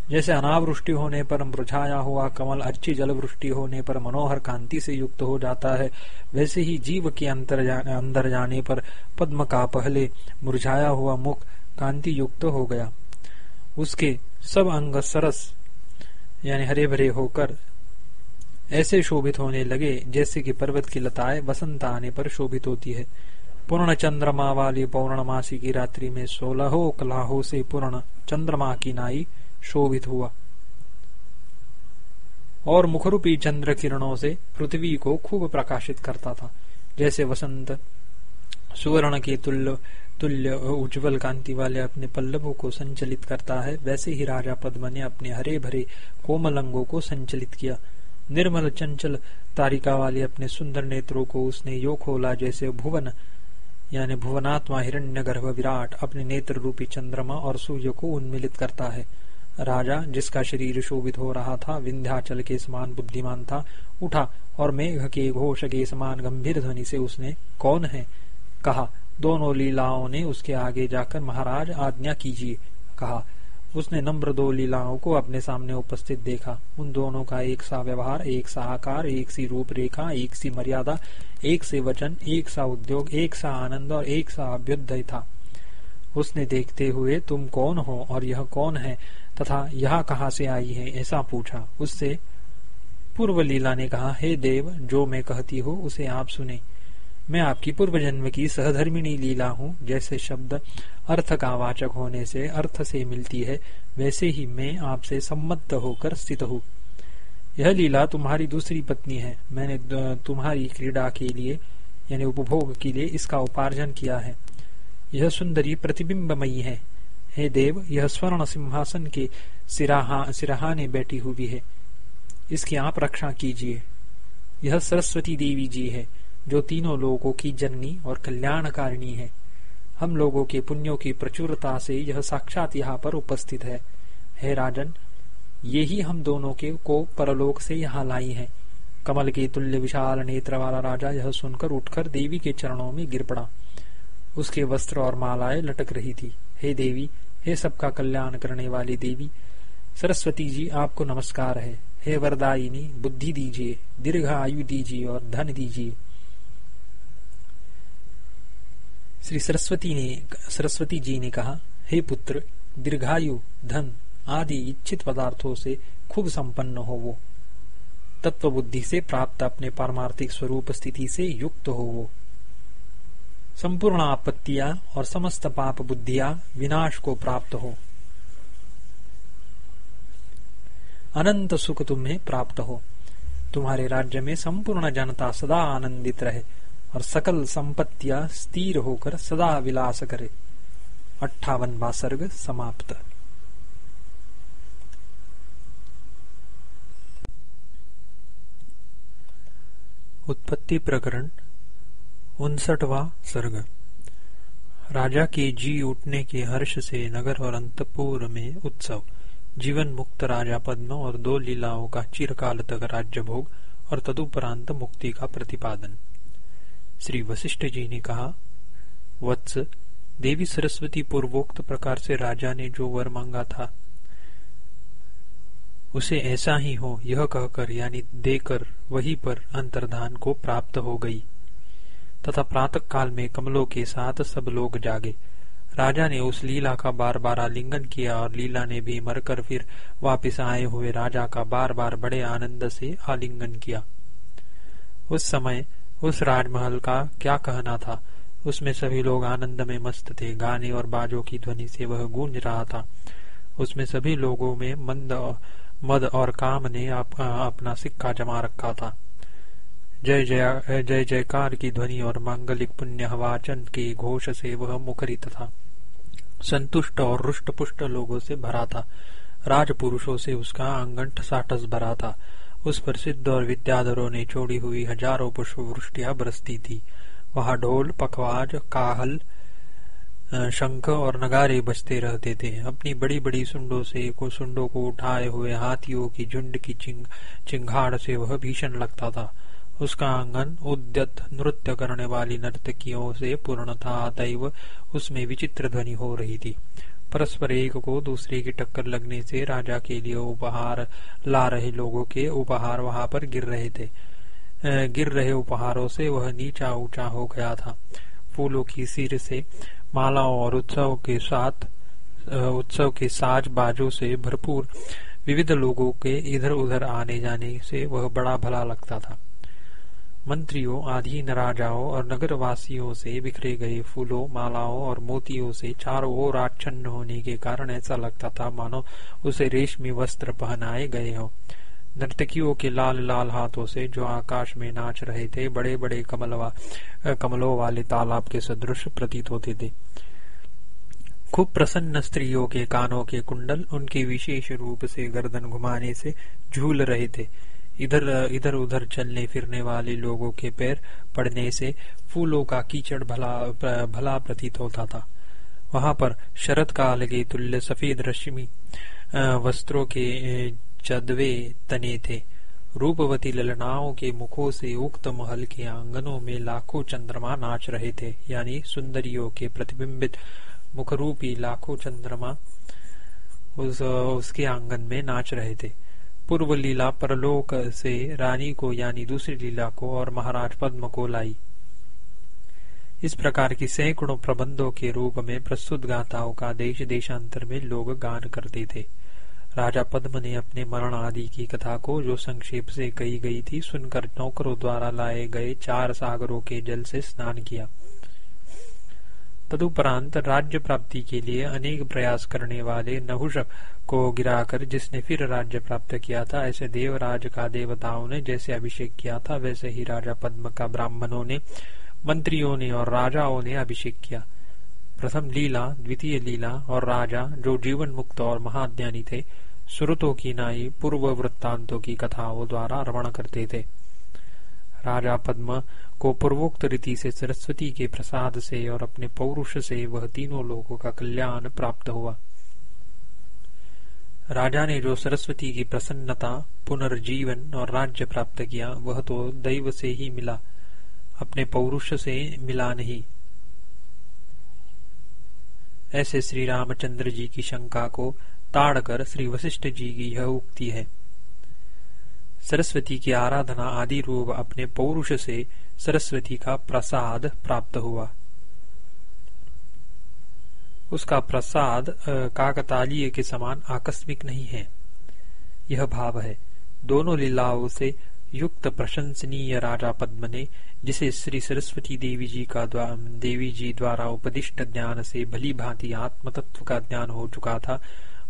जैसे अनावृष्टि होने पर मुरझाया हुआ कमल अच्छी जलवृष्टि होने पर मनोहर कांति से युक्त हो जाता है वैसे ही जीव के अंतर जा, अंदर जाने पर पद्म का पहले मुरझाया हुआ मुख कांति युक्त हो गया। उसके सब अंग सरस यानी हरे भरे होकर ऐसे शोभित होने लगे जैसे कि पर्वत की लताएँ वसंत आने पर शोभित होती है। पूर्ण चंद्रमा वाली पौर्णमासी की रात्रि में सोलहो कलाहो से पूर्ण चंद्रमा की नाई शोभित हुआ। और मुखरूपी चंद्र किरणों से पृथ्वी को खूब प्रकाशित करता था। जैसे वसंत, सुवर्ण के तुल्य तुल्य उज्जवल कांति वाले अपने पल्लवों को संचलित करता है। वैसे ही राजा पद्म ने अपने हरे भरे कोमल अंगों को संचलित किया। निर्मल चंचल तारिका वाले अपने सुंदर नेत्रों को उसने यो खोला जैसे भुवन, यानी भुवनात्मा हिरण्य गर्भ विराट, अपने नेत्र रूपी चंद्रमा और सूर्य को उन्मिलित करता है। राजा, जिसका शरीर शोभित हो रहा था, विंध्याचल के समान बुद्धिमान था, उठा और मेघ के घोष के समान गंभीर ध्वनि से उसने, कौन है? कहा। दोनों लीलाओं ने उसके आगे जाकर, महाराज, आज्ञा कीजिए, कहा। उसने नम्र दो लीलाओं को अपने सामने उपस्थित देखा। उन दोनों का एक सा व्यवहार, एक सा आकार, एक सी रूपरेखा, एक सी मर्यादा, एक से वचन, एक सा उद्योग, एक सा आनंद और एक सा अभ्युदय था। उसने देखते हुए, तुम कौन हो और यह कौन है तथा यह कहाँ से आई है? ऐसा पूछा। उससे पूर्व लीला ने कहा, हे देव, जो मैं कहती हूँ, उसे आप सुने। मैं आपकी पूर्व जन्म की सहधर्मिणी लीला हूँ। जैसे शब्द अर्थ का वाचक होने से अर्थ से मिलती है, वैसे ही मैं आपसे सम्मत होकर स्थित हूँ। यह लीला तुम्हारी दूसरी पत्नी है। मैंने तुम्हारी क्रीड़ा के लिए, यानी उपभोग के लिए इसका उपार्जन किया है। यह सुंदरी प्रतिबिंबमयी है। हे देव, यह स्वर्ण सिंहासन के सिराहा, सिराहाने बैठी हुई है। इसकी आप रक्षा कीजिए। यह सरस्वती देवी जी है। जो तीनों लोगों की जननी और कल्याणकारिणी है। हम लोगों के पुण्यों की प्रचुरता से यह साक्षात यहाँ पर उपस्थित है। हे राजन, ये ही हम दोनों के को परलोक से यहाँ लाई है। कमल के तुल्य विशाल नेत्र वाला राजा यह सुनकर उठकर देवी के चरणों में गिर पड़ा। उसके वस्त्र और मालाएँ लटक रही थी। हे देवी, हे सबका कल्याण करने वाली देवी, सरस्वती जी आपको नमस्कार है। हे वरदायिनी, बुद्धि दीजिए दीर्घ आयु दीजिए और धन दीजिए। श्री सरस्वती ने, सरस्वती जी ने कहा, हे पुत्र, दीर्घायु, धन आदि इच्छित पदार्थों से खूब संपन्न हो वो। तत्व बुद्धि से प्राप्त अपने पारमार्थिक स्वरूप स्थिति से युक्त हो वो। संपूर्ण आपत्तियाँ और समस्त पाप बुद्धियाँ विनाश को प्राप्त हो। अनंत सुख तुम्हें प्राप्त हो। तुम्हारे राज्य में संपूर्ण जनता सदा आनंदित रहे। और सकल संपत्तियाँ स्थिर होकर सदा विलास करे। अट्ठावन सर्ग समाप्त। उत्पत्ति प्रकरण उनसठवा सर्ग। राजा के जी उठने के हर्ष से नगर और अंतपुर में उत्सव। जीवन मुक्त राजा पद्म और दो लीलाओं का चिरकाल तक राज्य भोग और तदुपरांत मुक्ति का प्रतिपादन। श्री वशिष्ठ जी ने कहा, वत्स, देवी सरस्वती पूर्वोक्त प्रकार से राजा ने जो वर मांगा था, उसे ऐसा ही हो, यह कहकर, यानी देकर, वही पर अंतर्धान को प्राप्त हो गई। तथा प्रातः काल में कमलों के साथ सब लोग जागे। राजा ने उस लीला का बार बार आलिंगन किया और लीला ने भी मरकर फिर वापस आए हुए राजा का बार बार बड़े आनंद से आलिंगन किया। उस समय उस राजमहल का क्या कहना था? उसमें सभी लोग आनंद में मस्त थे। गाने और बाजों की ध्वनि से वह गूंज रहा था। उसमें सभी लोगों में मंद मद और काम ने आप, अपना सिक्का जमा रखा था। जय जय जय जयकार की ध्वनि और मांगलिक पुण्य वाचन के घोष से वह मुखरित था। संतुष्ट और रुष्ट पुष्ट लोगों से भरा था। राजपुरुषों से उसका आँगन ठसाठस भरा था। उस पर सिद्ध और विद्याधरों ने छोड़ी हुई हज़ारों पुष्प वृष्टियाँ बरसती थी। वहाँ ढोल पखवाज काहल शंख और नगारे बजते रहते थे। अपनी बड़ी बड़ी सुंडों से को सुंडों को उठाए हुए हाथियों की झुंड की चिंग, चिंगाड़ से वह भीषण लगता था। उसका आँगन उद्यत नृत्य करने वाली नर्तकियों से पूर्ण था अतएव उसमें विचित्र ध्वनि हो रही थी। परस्पर एक को दूसरे की टक्कर लगने से राजा के लिए उपहार ला रहे लोगों के उपहार वहाँ पर गिर रहे थे। गिर रहे उपहारों से वह नीचा ऊँचा हो गया था। फूलों की सिर से, मालाओं और उत्सव के साथ उत्सव के साज बाजों से भरपूर विविध लोगों के इधर उधर आने जाने से वह बड़ा भला लगता था। मंत्रियों, आधीन राजाओं और नगर वासियों से बिखरे गए फूलों, मालाओं और मोतियों से चारों ओर आच्छन्न होने के कारण ऐसा लगता था मानो उसे रेशमी वस्त्र पहनाए गए हो। नर्तकियों के लाल लाल हाथों से जो आकाश में नाच रहे थे बड़े बड़े कमलवा कमलों वाले तालाब के सदृश प्रतीत होते थे। खूब प्रसन्न स्त्रियों के कानों के कुंडल उनके विशेष रूप से गर्दन घुमाने से झूल रहे थे। इधर इधर उधर चलने फिरने वाले लोगों के पैर पड़ने से फूलों का कीचड़ भला भला प्रतीत होता था। वहाँ पर शरद काल के तुल्य सफ़ेद रश्मि वस्त्रों के चदवे तने थे। रूपवती ललनाओं के मुखों से उक्त महल के आंगनों में लाखों चंद्रमा नाच रहे थे यानी सुंदरियों के प्रतिबिंबित मुखरूपी लाखों चंद्रमा उस, उसके आँगन में नाच रहे थे। पूर्व लीला परलोक से रानी को यानी दूसरी लीला को और महाराज पद्म को लाई। इस प्रकार की सैकड़ों प्रबंधों के रूप में प्रस्तुत गाथाओं का देश देशांतर में लोग गान करते थे। राजा पद्म ने अपने मरण आदि की कथा को जो संक्षेप से कही गई थी, सुनकर नौकरों द्वारा लाए गए चार सागरों के जल से स्नान किया। तदुपरांत राज्य प्राप्ति के लिए अनेक प्रयास करने वाले नहुष को गिराकर जिसने फिर राज्य प्राप्त किया था, ऐसे देवराज का देवताओं ने जैसे अभिषेक किया था, वैसे ही राजा पद्म का ब्राह्मणों ने, मंत्रियों ने और राजाओं ने अभिषेक किया। प्रथम लीला, द्वितीय लीला और राजा, जो जीवन मुक्त और महाज्ञानी थे श्रुतों की नाई, पूर्व वृत्तांतों की कथाओं द्वारा रमण करते थे। राजा पद्म को पूर्वोक्त रीति से सरस्वती के प्रसाद से और अपने पौरुष से वह तीनों लोगों का कल्याण प्राप्त हुआ। राजा ने जो सरस्वती की प्रसन्नता, पुनर्जीवन और राज्य प्राप्त किया, वह तो दैव से ही मिला, अपने पौरुष से मिला नहीं। ऐसे श्री रामचंद्र जी की शंका को ताड़कर श्री वशिष्ठ जी की यह उक्ति है। सरस्वती की आराधना आदि रूप अपने पौरुष से सरस्वती का प्रसाद प्राप्त हुआ। उसका प्रसाद काकतालीय के समान आकस्मिक नहीं है। यह भाव है। दोनों लीलाओं से युक्त प्रशंसनीय राजा पद्म ने जिसे श्री सरस्वती देवी जी का देवी जी द्वारा उपदिष्ट ज्ञान से भली भांति आत्म तत्व का ज्ञान हो चुका था,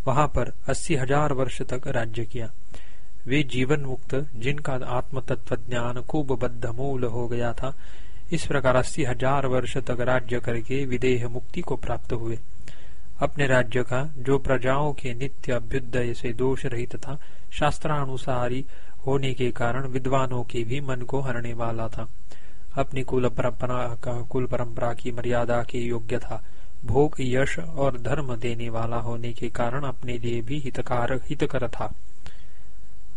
वहाँ पर अस्सी हज़ार वर्ष तक राज्य किया। वे जीवन मुक्त जिनका आत्म तत्व ज्ञान खूब बद्ध मूल हो गया था, इस प्रकार अस्सी हज़ार वर्ष तक राज्य करके विदेह मुक्ति को प्राप्त हुए। अपने राज्य का, जो प्रजाओं के नित्य अभ्युदय से दोष रहित था, शास्त्रानुसारी होने के कारण विद्वानों के भी मन को हरने वाला था। अपनी कुल परंपरा का, कुल परंपरा की मर्यादा के योग्य था। भोग, यश और धर्म देने वाला होने के कारण अपने लिए भी हितकार, हितकर था।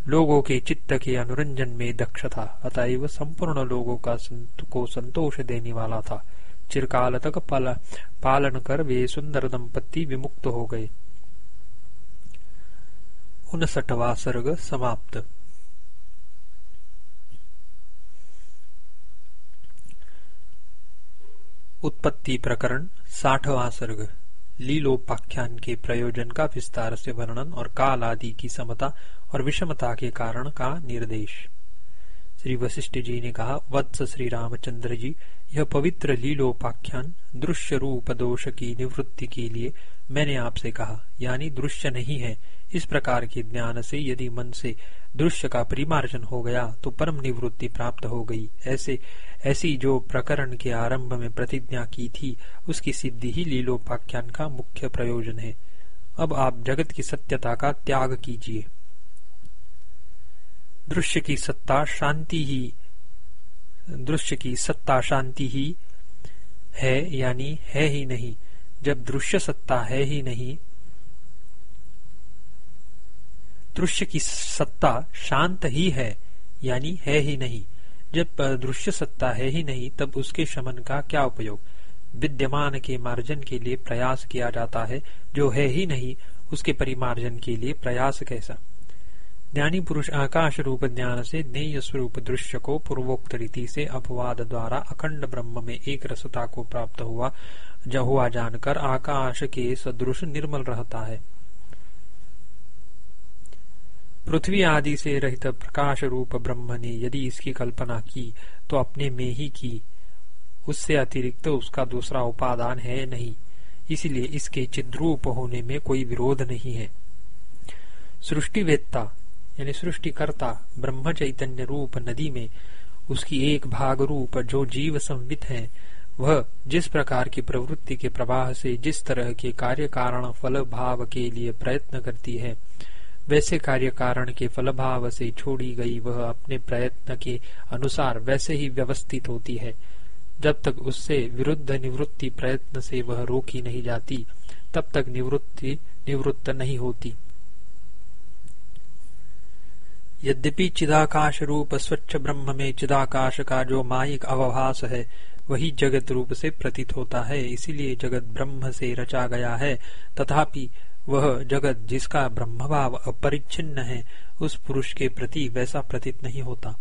लोगों के चित्त के अनुरंजन में दक्ष था, अतएव संपूर्ण लोगों का संत, को संतोष देने वाला था। चिरकाल तक पाल, पालन कर वे सुंदर दंपति विमुक्त हो गए। उनसठवा सर्ग समाप्त। उत्पत्ति प्रकरण साठवा सर्ग। लीलोपाख्यान के प्रयोजन का विस्तार से वर्णन और काल आदि की समता और विषमता के कारण का निर्देश। श्री वशिष्ठ जी ने कहा वत्स श्री रामचंद्र जी यह पवित्र लीलोपाख्यान दृश्य रूप दोष की निवृत्ति के लिए मैंने आपसे कहा, यानी दृश्य नहीं है। इस प्रकार के ज्ञान से यदि मन से दृश्य का परिमार्जन हो गया तो परम निवृत्ति प्राप्त हो गई। ऐसे, ऐसी जो प्रकरण के आरंभ में प्रतिज्ञा की थी, उसकी सिद्धि ही लीलोपाख्यान का मुख्य प्रयोजन है। अब आप जगत की सत्यता का त्याग कीजिए। दृश्य की सत्ता शांति ही दृश्य की सत्ता शांति ही है, यानी है ही नहीं। जब दृश्य सत्ता है ही नहीं, दृश्य की सत्ता शांत ही है, यानी है ही नहीं। जब दृश्य सत्ता है ही नहीं, तब उसके शमन का क्या उपयोग? विद्यमान के मार्जन के लिए प्रयास किया जाता है। जो है ही नहीं, उसके परिमार्जन के लिए प्रयास कैसा? ज्ञानी पुरुष आकाश रूप ज्ञान से ज्ञेय स्वरूप दृश्य को पूर्वोक्त रीति से अपवाद द्वारा अखंड ब्रह्म में एक रसता को प्राप्त हुआ हुआ जानकर आकाश के सदृश निर्मल रहता है। पृथ्वी आदि से रहित प्रकाश रूप ब्रह्म ने यदि इसकी कल्पना की तो अपने में ही की। उससे अतिरिक्त उसका दूसरा उपादान है नहीं। इसलिए इसके चिद्रूप होने में कोई विरोध नहीं है। सृष्टिवेत्ता यानी सृष्टिकर्ता ब्रह्म चैतन्य रूप नदी में, उसकी एक भाग रूप जो जीव संवित है, वह जिस प्रकार की प्रवृत्ति के प्रवाह से, जिस तरह के कार्य कारण फल भाव के लिए प्रयत्न करती है, वैसे कार्य कारण के फल भाव से छोड़ी गई वह अपने प्रयत्न के अनुसार वैसे ही व्यवस्थित होती है। जब तक उससे विरुद्ध निवृत्ति प्रयत्न से वह रोकी नहीं जाती, तब तक निवृत्ति, निवृत्त नहीं होती। यद्यपि चिदाकाश रूप स्वच्छ ब्रह्म में चिदाकाश का जो माइक अवभास है, वही जगत रूप से प्रतीत होता है। इसीलिए जगत ब्रह्म से रचा गया है। तथापि वह जगत जिसका ब्रह्मभाव अपरिच्छिन्न है, उस पुरुष के प्रति वैसा प्रतीत नहीं होता।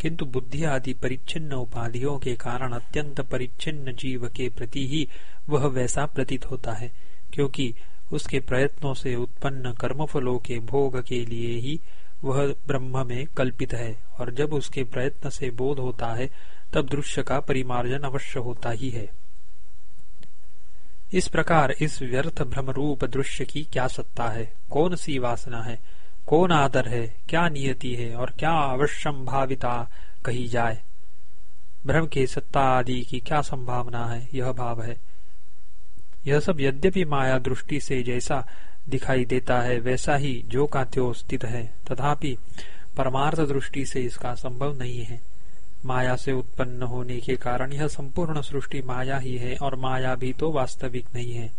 किंतु बुद्धि आदि परिच्छिन्न उपाधियों के कारण अत्यंत परिच्छिन्न जीव के प्रति ही वह वैसा प्रतीत होता है, क्योंकि उसके प्रयत्नों से उत्पन्न कर्मफलों के भोग के लिए ही वह ब्रह्म में कल्पित है, और जब उसके प्रयत्न से बोध होता है, तब दृश्य का परिमार्जन अवश्य होता ही है। इस प्रकार इस व्यर्थ भ्रम रूप दृश्य की क्या सत्ता है? कौन सी वासना है? कौन आदर है? क्या नियति है? और क्या अवश्यम भाविता कही जाए? भ्रम के सत्ता आदि की क्या संभावना है? यह भाव है। यह सब यद्यपि माया दृष्टि से जैसा दिखाई देता है, वैसा ही जो का त्यो स्थित है, तथापि परमार्थ दृष्टि से इसका संभव नहीं है। माया से उत्पन्न होने के कारण यह संपूर्ण सृष्टि माया ही है और माया भी तो वास्तविक नहीं है।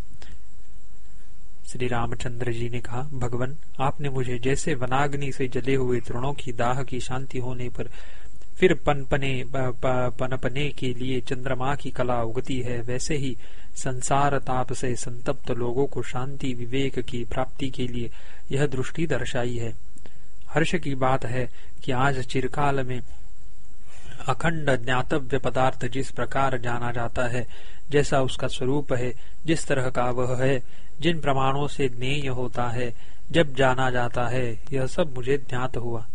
श्री रामचंद्र जी ने कहा, भगवान, आपने मुझे जैसे वनाग्नि से जले हुए तृणों की दाह की शांति होने पर फिर पनपने पनपने के लिए चंद्रमा की कला उगती है, वैसे ही संसार ताप से संतप्त लोगों को शांति, विवेक की प्राप्ति के लिए यह दृष्टि दर्शाई है। हर्ष की बात है कि आज चिरकाल में अखंड ज्ञातव्य पदार्थ जिस प्रकार जाना जाता है, जैसा उसका स्वरूप है, जिस तरह का वह है, जिन प्रमाणों से ज्ञेय होता है, जब जाना जाता है, यह सब मुझे ज्ञात हुआ।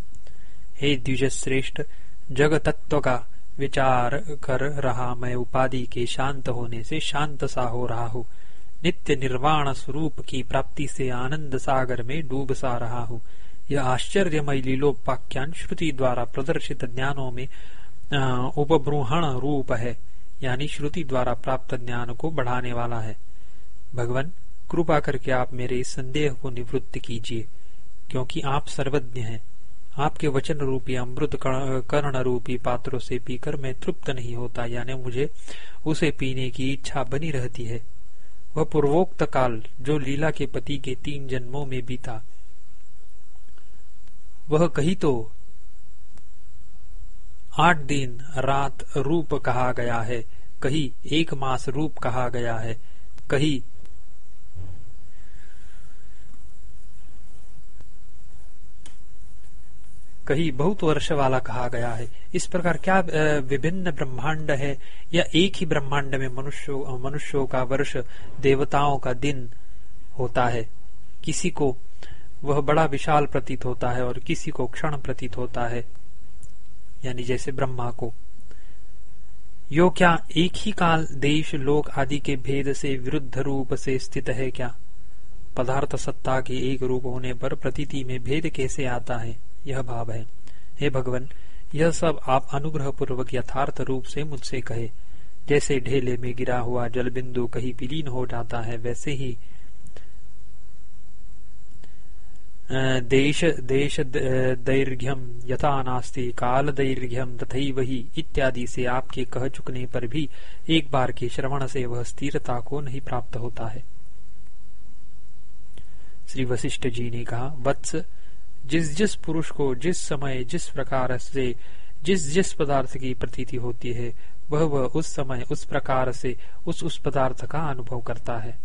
हे द्विज श्रेष्ठ जग तत्व का विचार कर रहा मैं उपाधि के शांत होने से शांत सा हो रहा हूँ। नित्य निर्वाण स्वरूप की प्राप्ति से आनंद सागर में डूब सा रहा हूँ। यह आश्चर्यमय लीलोपाख्यान श्रुति द्वारा प्रदर्शित ज्ञानों में उपब्रूहण रूप है, यानी श्रुति द्वारा प्राप्त ज्ञान को बढ़ाने वाला है। भगवान, कृपा करके आप मेरे इस संदेह को निवृत्त कीजिए, क्योंकि आप सर्वज्ञ हैं। आपके वचन रूपी, अमृत कर्ण रूपी पात्रों से पीकर मैं तृप्त नहीं होता, यानी मुझे उसे पीने की इच्छा बनी रहती है। वह पूर्वोक्त काल, जो लीला के पति के तीन जन्मों में बीता। वह कही तो आठ दिन रात रूप कहा गया है, कही एक मास रूप कहा गया है, कही कहीं बहुत वर्ष वाला कहा गया है। इस प्रकार क्या विभिन्न ब्रह्मांड है? या एक ही ब्रह्मांड में मनुष्यों मनुष्यों का वर्ष, देवताओं का दिन होता है? किसी को वह बड़ा विशाल प्रतीत होता है और किसी को क्षण प्रतीत होता है। यानी जैसे ब्रह्मा को। यो क्या एक ही काल, देश, लोक आदि के भेद से विरुद्ध रूप से स्थित है क्या? पदार्थ सत्ता के एक रूप होने पर प्रतीति में भेद कैसे आता है? यह भाव है। हे भगवान, यह सब आप अनुग्रह पूर्वक यथार्थ रूप से मुझसे कहे। जैसे ढेले में गिरा हुआ जल बिंदु कहीं विलीन हो जाता है, वैसे ही देश देश दैर्घ्यम यथा नास्ति, काल दैर्घ्यम तथा वही इत्यादि से आपके कह चुकने पर भी एक बार के श्रवण से वह स्थिरता को नहीं प्राप्त होता है। श्री वशिष्ठ जी ने कहा, वत्स जिस जिस पुरुष को जिस समय जिस प्रकार से जिस जिस पदार्थ की प्रतीति होती है, वह वह उस समय उस प्रकार से उस उस पदार्थ का अनुभव करता है।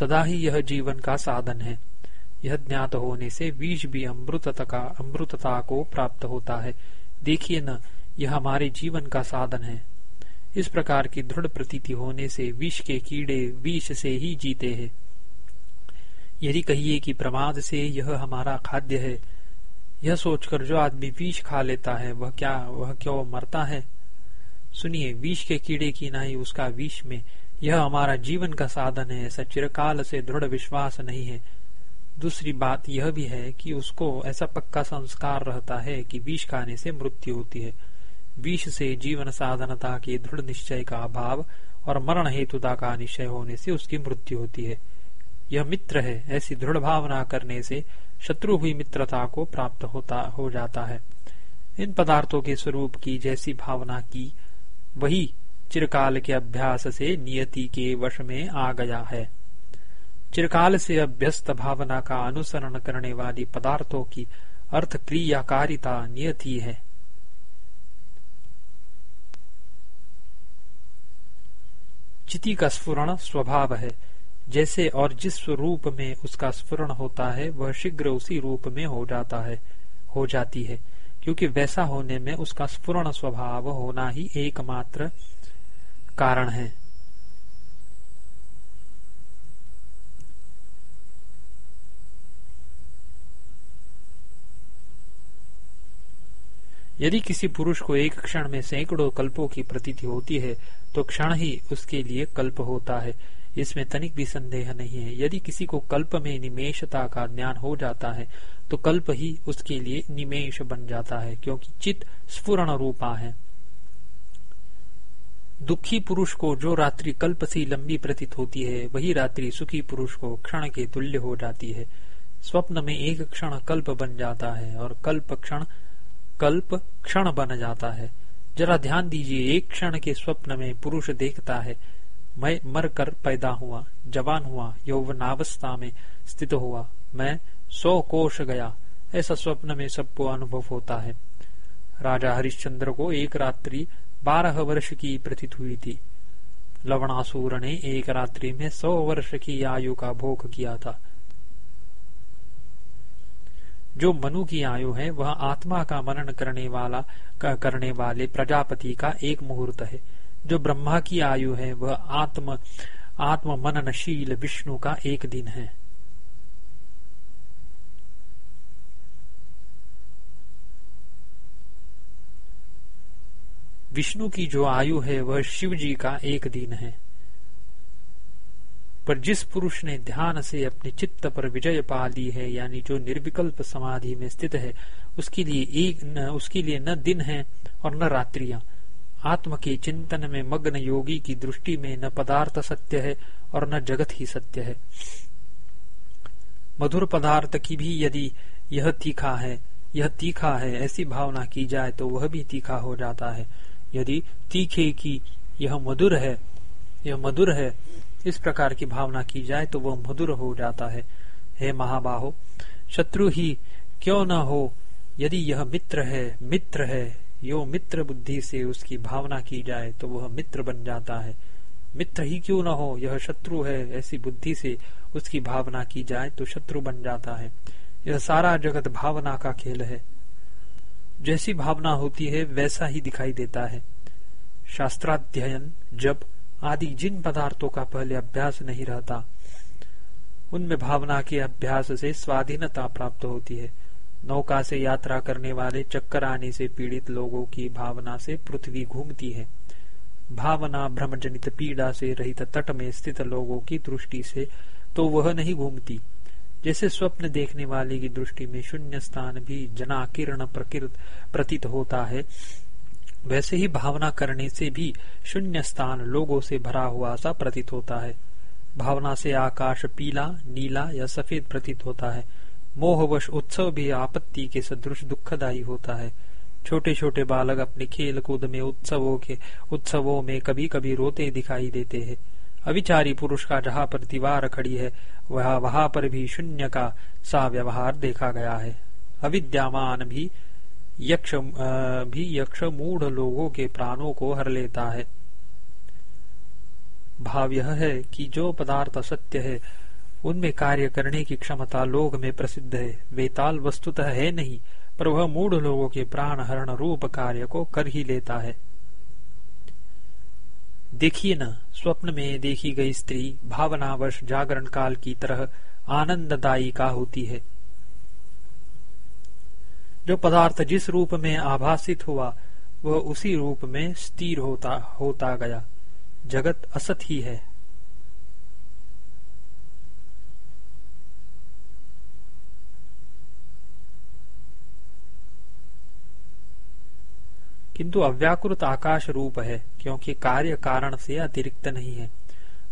सदा ही यह जीवन का साधन है। यह ज्ञात होने से विष भी अमृतता अमृतता को प्राप्त होता है। देखिए न, यह हमारे जीवन का साधन है। इस प्रकार की दृढ़ प्रतीति होने से विष के कीड़े विष से ही जीते हैं। यदि कहिए कि प्रमाद से यह हमारा खाद्य है, यह सोचकर जो आदमी विष खा लेता है, वह क्या, वह क्यों मरता है? सुनिए, विष के कीड़े की नहीं उसका विष में, यह हमारा जीवन का साधन है, ऐसा चिरकाल से दृढ़ विश्वास नहीं है। दूसरी बात यह भी है कि उसको ऐसा पक्का संस्कार रहता है कि विष खाने से मृत्यु होती है। विष से जीवन साधनता के दृढ़ निश्चय का अभाव और मरण हेतुता का निश्चय होने से उसकी मृत्यु होती है। यह मित्र है, ऐसी दृढ़ भावना करने से शत्रु हुई मित्रता को प्राप्त होता, हो जाता है। इन पदार्थों के स्वरूप की जैसी भावना की, वही चिरकाल के अभ्यास से नियति के वश में आ गया है। चिरकाल से अभ्यस्त भावना का अनुसरण करने वाली पदार्थों की अर्थ क्रियाकारिता नियति है। चिति का स्फुरण स्वभाव है। जैसे और जिस रूप में उसका स्फुरण होता है, वह शीघ्र उसी रूप में हो जाता है, हो जाती है। क्योंकि वैसा होने में उसका स्फुरण स्वभाव होना ही एकमात्र कारण है। यदि किसी पुरुष को एक क्षण में सैकड़ों कल्पों की प्रतीति होती है तो क्षण ही उसके लिए कल्प होता है। इसमें तनिक भी संदेह नहीं है। यदि किसी को कल्प में निमेशता का ज्ञान हो जाता है तो कल्प ही उसके लिए निमेश बन जाता है, क्योंकि चित स्फुरण रूपा है। दुखी पुरुष को जो रात्रि कल्प से लंबी प्रतीत होती है, वही रात्रि सुखी पुरुष को क्षण के तुल्य हो जाती है। स्वप्न में एक क्षण कल्प बन जाता है, और कल्प क्षण कल्प क्षण बन जाता है। जरा ध्यान दीजिए, एक क्षण के स्वप्न में पुरुष देखता है। मैं मर कर पैदा हुआ, जवान हुआ, यौवनावस्था में स्थित हुआ। मैं सौ कोष गया। ऐसा स्वप्न में सबको अनुभव होता है। राजा हरिश्चंद्र को एक रात्रि बारह वर्ष की प्रतीत हुई थी। लवणासुर ने एक रात्रि में सौ वर्ष की आयु का भोग किया था। जो मनु की आयु है, वह आत्मा का मनन करने वाला करने वाले प्रजापति का एक मुहूर्त है। जो ब्रह्मा की आयु है वह आत्म आत्म मननशील विष्णु का एक दिन है। विष्णु की जो आयु है वह शिव जी का एक दिन है। पर जिस पुरुष ने ध्यान से अपने चित्त पर विजय पा ली है यानी जो निर्विकल्प समाधि में स्थित है उसके लिए एक न, उसके लिए न दिन है और न रात्रियाँ। आत्म के चिंतन में मग्न योगी की दृष्टि में न पदार्थ सत्य है और न जगत ही सत्य है। मधुर पदार्थ की भी यदि यह तीखा है, यह तीखा है, ऐसी भावना की जाए तो वह भी तीखा हो जाता है। यदि तीखे की यह मधुर है, यह मधुर है, इस प्रकार की भावना की जाए तो वह मधुर हो जाता है। हे महाबाहो, शत्रु ही क्यों न हो? यदि यह मित्र है मित्र है यो मित्र बुद्धि से उसकी भावना की जाए तो वह मित्र बन जाता है। मित्र ही क्यों न हो? यह शत्रु है। ऐसी बुद्धि से उसकी भावना की जाए तो शत्रु बन जाता है। यह सारा जगत भावना का खेल है। जैसी भावना होती है, वैसा ही दिखाई देता है। शास्त्राध्ययन जब आदि जिन पदार्थों का पहले अभ्यास नहीं रहता, उनमें भावना के अभ्यास से स्वाधीनता प्राप्त होती है। नौका से यात्रा करने वाले चक्कर आने से पीड़ित लोगों की भावना से पृथ्वी घूमती है। भावना भ्रमजनित पीड़ा से रहित तट में स्थित लोगों की दृष्टि से तो वह नहीं घूमती, जैसे स्वप्न देखने वाले की दृष्टि में शून्य स्थान भी जनाकीर्ण प्रकृत प्रतीत होता है। वैसे ही भावना करने से भी शून्य स्थान लोगों से भरा हुआ सा प्रतीत होता है। भावना से आकाश पीला, नीला या सफ़ेद प्रतीत होता है। मोहवश उत्सव भी आपत्ति के सदृश दुखदायी होता है। छोटे छोटे बालक अपने खेल कूद में, उत्सवों के, उत्सवों में कभी कभी रोते दिखाई देते हैं। अविचारी पुरुष का जहाँ पर दीवार खड़ी है, वह, वहाँ पर भी शून्य का सा व्यवहार देखा गया है। अविद्यामान भी यक्ष भी यक्ष मूढ़ लोगों के प्राणों को हर लेता है। भाव यह है कि जो पदार्थ सत्य है उनमें कार्य करने की क्षमता लोग में प्रसिद्ध है। वेताल वस्तुतः है नहीं, पर वह मूढ़ लोगों के प्राण हरण रूप कार्य को कर ही लेता है। देखिए न, स्वप्न में देखी गई स्त्री भावनावश जागरण काल की तरह आनंददायी का होती है। जो पदार्थ जिस रूप में आभासित हुआ, वह उसी रूप में स्थिर होता होता गया। जगत असत ही है। किंतु अव्याकृत आकाश रूप है, क्योंकि कार्य कारण से अतिरिक्त नहीं है।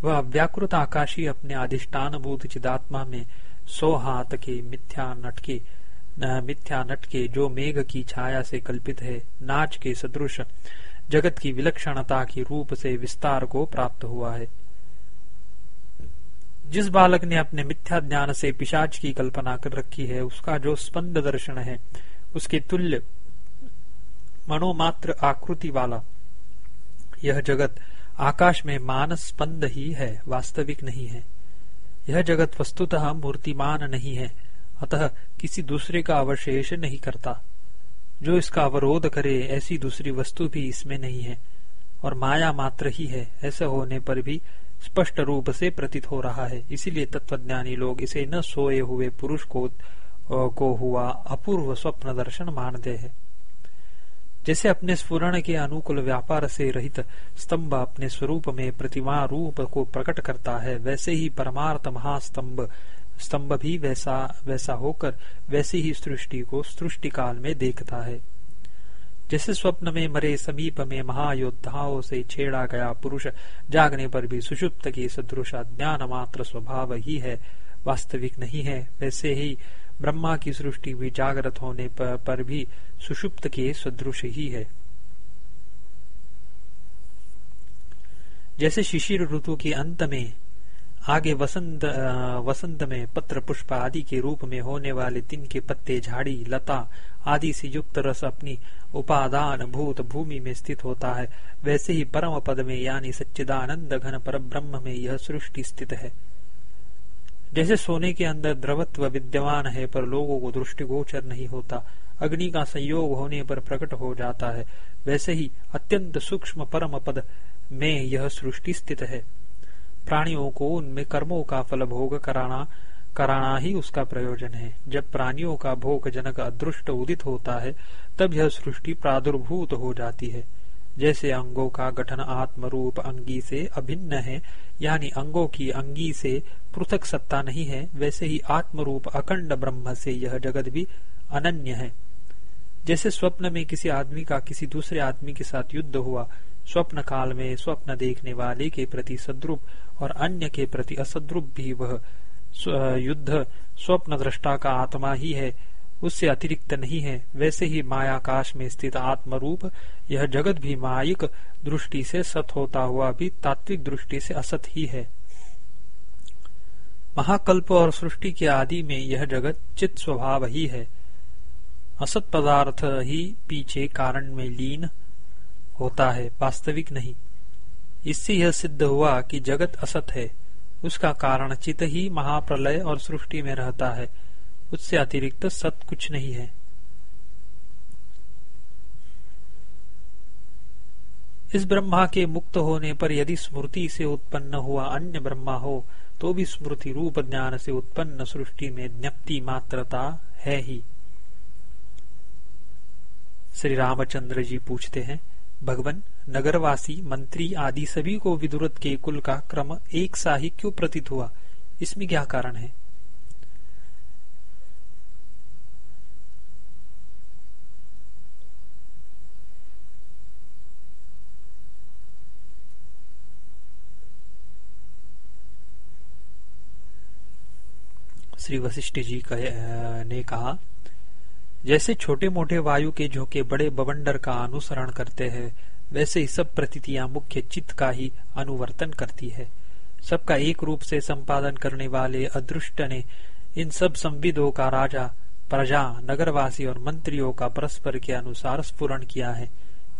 वह अव्याकृत आकाश अपने अधिष्ठान भूत चिदात्मा में सो हाथ के मिथ्या नटके मिथ्या नटके जो मेघ की छाया से कल्पित है, नाच के सदृश जगत की विलक्षणता की रूप से विस्तार को प्राप्त हुआ है। जिस बालक ने अपने मिथ्या ज्ञान से पिशाच की कल्पना कर रखी है, उसका जो स्पंद दर्शन है, उसके तुल्य मनोमात्र आकृति वाला। यह जगत आकाश में मानस स्पंद ही है, वास्तविक नहीं है। यह जगत वस्तुतः मूर्तिमान नहीं है, अतः किसी दूसरे का अवशेष नहीं करता। जो इसका अवरोध करे, ऐसी दूसरी वस्तु भी इसमें नहीं है, और माया मात्र ही है, ऐसा होने पर भी स्पष्ट रूप से प्रतीत हो रहा है। इसीलिए तत्वज्ञानी लोग इसे न सोए हुए पुरुष को को हुआ अपूर्व स्वप्न दर्शन मानते हैं। जैसे अपने स्फुरण के अनुकूल व्यापार से रहित स्तंभ अपने स्वरूप में प्रतिमा रूप को प्रकट करता है, वैसे ही परमार्थ महास्तंभ, स्तंभ भी वैसा वैसा होकर वैसी ही सृष्टि को सृष्टि काल में देखता है। जैसे स्वप्न में मरे समीप में महायोद्धाओं से छेड़ा गया पुरुष, जागने पर भी सुषुप्त की सदृश ज्ञान मात्र स्वभाव ही है, वास्तविक नहीं है, वैसे ही ब्रह्मा की सृष्टि भी जागृत होने पर, पर भी सुषुप्त के सदृश ही है। जैसे शिशिर ऋतु के अंत में आगे वसंत वसंत में पत्र पुष्प आदि के रूप में होने वाले तिन के पत्ते झाड़ी लता आदि से युक्त रस अपनी उपादान भूत भूमि में स्थित होता है। वैसे ही परम पद में यानी सच्चिदानंद घन पर ब्रह्म में यह सृष्टि स्थित है। जैसे सोने के अंदर द्रवत्व विद्यमान है, पर लोगों को दृष्टिगोचर नहीं होता। अग्नि का संयोग होने पर प्रकट हो जाता है। वैसे ही अत्यंत सूक्ष्म परम पद में यह सृष्टि स्थित है। प्राणियों को उनमें कर्मों का फल भोग कराना कराना ही उसका प्रयोजन है। जब प्राणियों का भोग जनक अदृष्ट उदित होता है, तब यह सृष्टि प्रादुर्भूत हो जाती है। जैसे अंगों का गठन आत्म रूप अंगी से अभिन्न है, यानी अंगों की अंगी से पृथक सत्ता नहीं है, वैसे ही आत्म रूप अखंड ब्रह्म से यह जगत भी अनन्य है। जैसे स्वप्न में किसी आदमी का किसी दूसरे आदमी के साथ युद्ध हुआ, स्वप्न काल में स्वप्न देखने वाले के प्रति सद्रुप और अन्य के प्रति असद्रुप भी वह युद्ध स्वप्न दृष्टा का आत्मा ही है उससे अतिरिक्त नहीं है। वैसे ही मायाकाश में स्थित आत्मरूप, यह जगत भी मायिक दृष्टि से सत होता हुआ भी तात्विक दृष्टि से असत ही है। महाकल्प और सृष्टि के आदि में यह जगत चित स्वभाव ही है। असत पदार्थ ही पीछे कारण में लीन होता है, वास्तविक नहीं। इससे यह सिद्ध हुआ कि जगत असत है। उसका कारण चित ही महाप्रलय और सृष्टि में रहता है। उससे अतिरिक्त सत कुछ नहीं है। इस ब्रह्मा के मुक्त होने पर यदि स्मृति से उत्पन्न हुआ अन्य ब्रह्मा हो तो भी स्मृति रूप ज्ञान से उत्पन्न सृष्टि में ज्ञप्ति मात्रता है ही। श्री रामचंद्र जी पूछते हैं, भगवान, नगरवासी, मंत्री आदि सभी को विदुरत के कुल का क्रम एक सा ही क्यों प्रतीत हुआ? इसमें क्या कारण है? श्री वशिष्ठ जी ने कहा, जैसे छोटे मोटे वायु के झोंके बड़े बवंडर का अनुसरण करते हैं, वैसे ही सब प्रतीतियाँ मुख्य चित्त का ही अनुवर्तन करती है। सबका एक रूप से संपादन करने वाले अदृष्ट ने इन सब संविदों का राजा, प्रजा, नगरवासी और मंत्रियों का परस्पर के अनुसार स्फुरण किया है।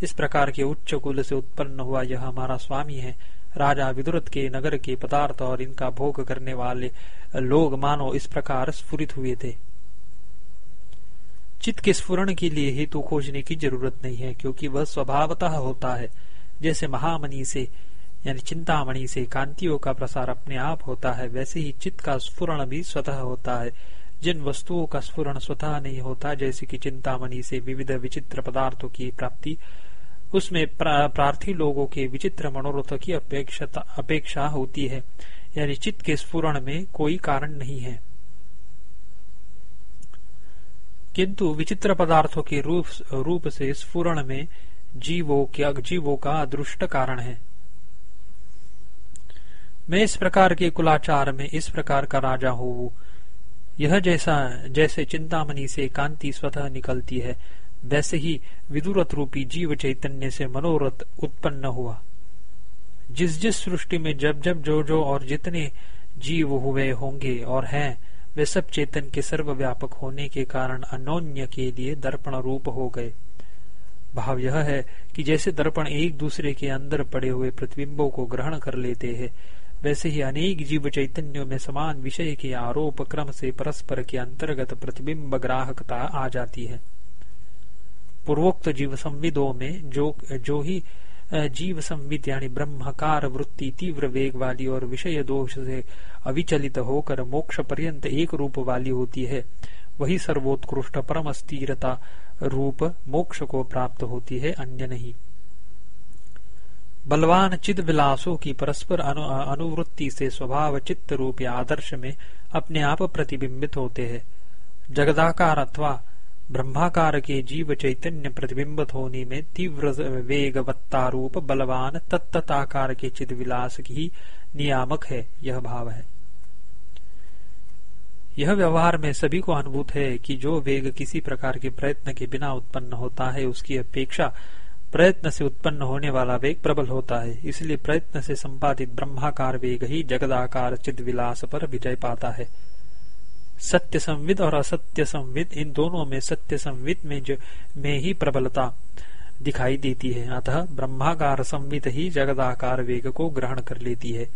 इस प्रकार के उच्च कुल से उत्पन्न हुआ यह हमारा स्वामी है राजा विदुरत के नगर के पदार्थ और इनका भोग करने वाले लोग मानो इस प्रकार स्फुरित हुए थे। चित्त के स्फुरण के लिए हेतु खोजने की ज़रूरत नहीं है, क्योंकि वह स्वभावतः होता है। जैसे महामणि से, यानी चिंतामणि से कांतियों का प्रसार अपने आप होता है, वैसे ही चित्त का स्फुरण भी स्वतः होता है। जिन वस्तुओं का स्फुरण स्वतः नहीं होता, जैसे कि चिंतामणि से विविध विचित्र पदार्थों की प्राप्ति उसमें प्रार्थी लोगों के विचित्र मनोरथ की अपेक्षा होती है। यानी चित्त के स्फुरण में कोई कारण नहीं है। किंतु विचित्र पदार्थों के रूप रूप से स्फुरण में जीवों के, जीवों का अदृष्ट कारण है। मैं इस प्रकार के कुलाचार में इस प्रकार का राजा हूँ। यह जैसा, जैसे चिंतामणि से कांति स्वतः निकलती है। वैसे ही विदुरथ रूपी जीव चैतन्य से मनोरथ उत्पन्न हुआ। जिस जिस सृष्टि में जब जब जो जो और जितने जीव हुए होंगे और हैं, वे सब चेतन के सर्वव्यापक होने के कारण अनोन्य के लिए दर्पण रूप हो गए। भाव यह है कि जैसे दर्पण एक दूसरे के अंदर पड़े हुए प्रतिबिंबों को ग्रहण कर लेते हैं, वैसे ही अनेक जीव चैतन्यों में समान विषय के आरोप क्रम से परस्पर के अंतर्गत प्रतिबिंब ग्राहकता आ जाती है। पूर्वोक्त जीव संविदों में जो जो ही जीव संविद यानी ब्रह्मकार वृत्ति तीव्र वेग वाली और विषय दोष से अविचलित होकर मोक्ष पर्यंत एक रूप वाली होती है वही सर्वोत्कृष्ट परम स्थिरता रूप मोक्ष को प्राप्त होती है अन्य नहीं। बलवान चिद विलासों की परस्पर अनु, अनुवृत्ति से स्वभाव चित्त रूप आदर्श में अपने आप प्रतिबिंबित होते हैं। जगदाकार अथवा ब्रह्माकार के जीव चैतन्य प्रतिबिंबित होने में तीव्र वेगवत्ता रूप बलवान तत्ताकार के चिद विलास की नियामक है, यह भाव है। यह व्यवहार में सभी को अनुभूत है कि जो वेग किसी प्रकार के प्रयत्न के बिना उत्पन्न होता है, उसकी अपेक्षा प्रयत्न से उत्पन्न होने वाला वेग प्रबल होता है। इसलिए प्रयत्न से संपादित ब्रह्माकार वेग ही जगदाकार चिद विलास पर विजय पाता है। सत्य संविद और असत्य संविद, इन दोनों में सत्य संविद में जो, में ही प्रबलता दिखाई देती है। अतः ब्रह्माकार संविद ही जगदाकार वेग को ग्रहण कर लेती है।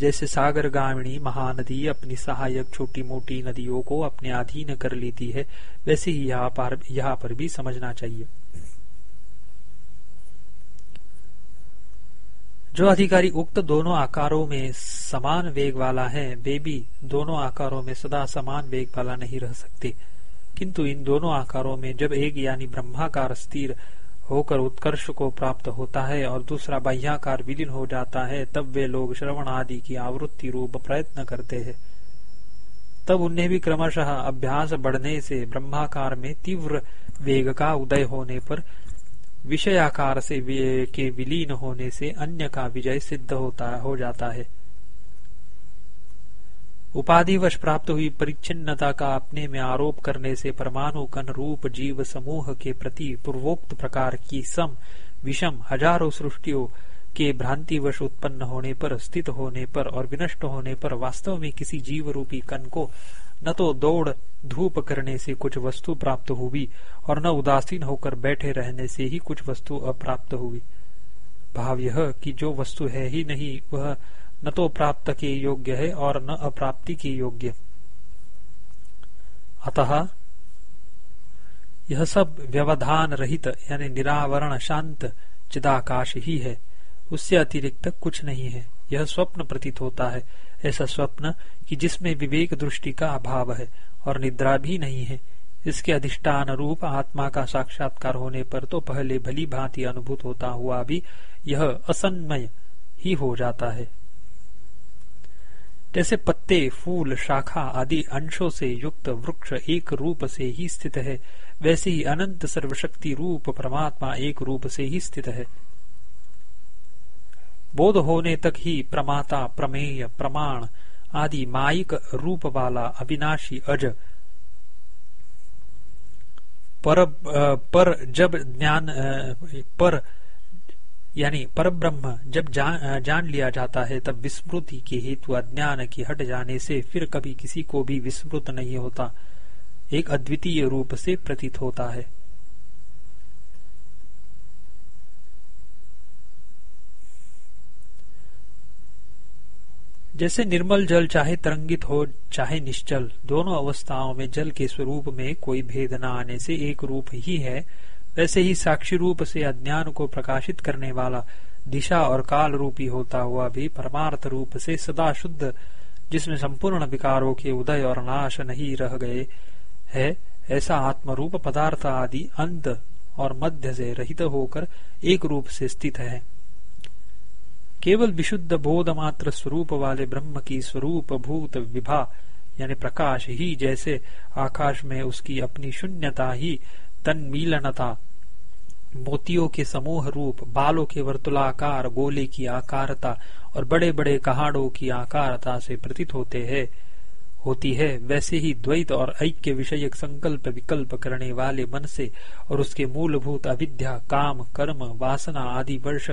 जैसे सागर गामिणी महानदी अपनी सहायक छोटी मोटी नदियों को अपने अधीन कर लेती है, वैसे ही यहाँ पर यहाँ पर भी समझना चाहिए। जो अधिकारी उक्त दोनों आकारों में समान वेग वाला है, वे भी दोनों आकारों में सदा समान वेग वाला नहीं रह सकते। किंतु इन दोनों आकारों में जब एक यानी ब्रह्माकार स्थिर होकर उत्कर्ष को प्राप्त होता है और दूसरा बाह्याकार विलीन हो जाता है, तब वे लोग श्रवण आदि की आवृत्ति रूप प्रयत्न करते हैं। तब उन्हें भी क्रमशः अभ्यास बढ़ने से ब्रह्माकार में तीव्र वेग का उदय होने पर विषयाकार से के विलीन होने से अन्य का विजय सिद्ध होता हो जाता है। उपाधिवश प्राप्त हुई परिच्छिन्नता का अपने में आरोप करने से परमाणु कन रूप जीव समूह के प्रति पूर्वोक्त प्रकार की सम विषम हज़ारों सृष्टियों के भ्रांतिवश उत्पन्न होने पर, स्थित होने पर और विनष्ट होने पर वास्तव में किसी जीव रूपी कन को न तो दौड़ धूप करने से कुछ वस्तु प्राप्त हुई और न उदासीन होकर बैठे रहने से ही कुछ वस्तु अप्राप्त हुई। भाव यह कि जो वस्तु है ही नहीं, वह न तो प्राप्त के योग्य है और न अप्राप्ति के योग्य। अतः यह सब व्यवधान रहित, यानी निरावरण शांत, चिदाकाश ही है। उससे अतिरिक्त कुछ नहीं है। यह स्वप्न प्रतीत होता है। ऐसा स्वप्न कि जिसमें विवेक दृष्टि का अभाव है और निद्रा भी नहीं है। इसके अधिष्ठान रूप आत्मा का साक्षात्कार होने पर तो पहले भली भांति अनुभूत होता हुआ भी यह असन्मय ही हो जाता है। जैसे पत्ते, फूल, शाखा आदि अंशों से युक्त वृक्ष एक रूप से ही स्थित है, वैसे ही अनंत सर्वशक्ति रूप परमात्मा एक रूप से ही स्थित है। बोध होने तक ही प्रमाता प्रमेय प्रमाण आदि माइक रूप वाला अविनाशी अज। पर पर जब ज्ञान पर यानी पर ब्रह्म जब जान, जान लिया जाता है तब विस्मृति के हेतु अज्ञान की हट जाने से फिर कभी किसी को भी विस्मृत नहीं होता। एक अद्वितीय रूप से प्रतीत होता है। जैसे निर्मल जल चाहे तरंगित हो, चाहे निश्चल, दोनों अवस्थाओं में जल के स्वरूप में कोई भेद न आने से एक रूप ही है। वैसे ही साक्षी रूप से अज्ञान को प्रकाशित करने वाला दिशा और काल रूपी होता हुआ भी परमार्थ रूप से सदा शुद्ध, जिसमें संपूर्ण विकारों के उदय और नाश नहीं रह गए है, ऐसा आत्मरूप पदार्थ आदि अंत और मध्य से रहित होकर एक रूप से स्थित है। केवल विशुद्ध बोध मात्र स्वरूप वाले ब्रह्म की स्वरूप भूत विभा, यानी प्रकाश ही जैसे आकाश में उसकी अपनी शून्यता ही तन्मीलनता, मोतियों के समूह रूप, बालों के वर्तुलाकार, गोले की आकारता और बड़े बड़े कहाड़ों की आकारता से प्रतीत होते हैं, होती है, वैसे ही द्वैत और ऐक्य विषयक संकल्प विकल्प करने वाले मन से और उसके मूलभूत अविद्या, काम, कर्म, वासना आदि वर्ष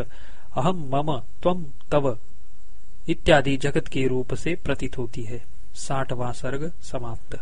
अहम मम तम तव इत्यादि जगत के रूप से प्रतीत होती है। साठवां सर्ग समाप्त।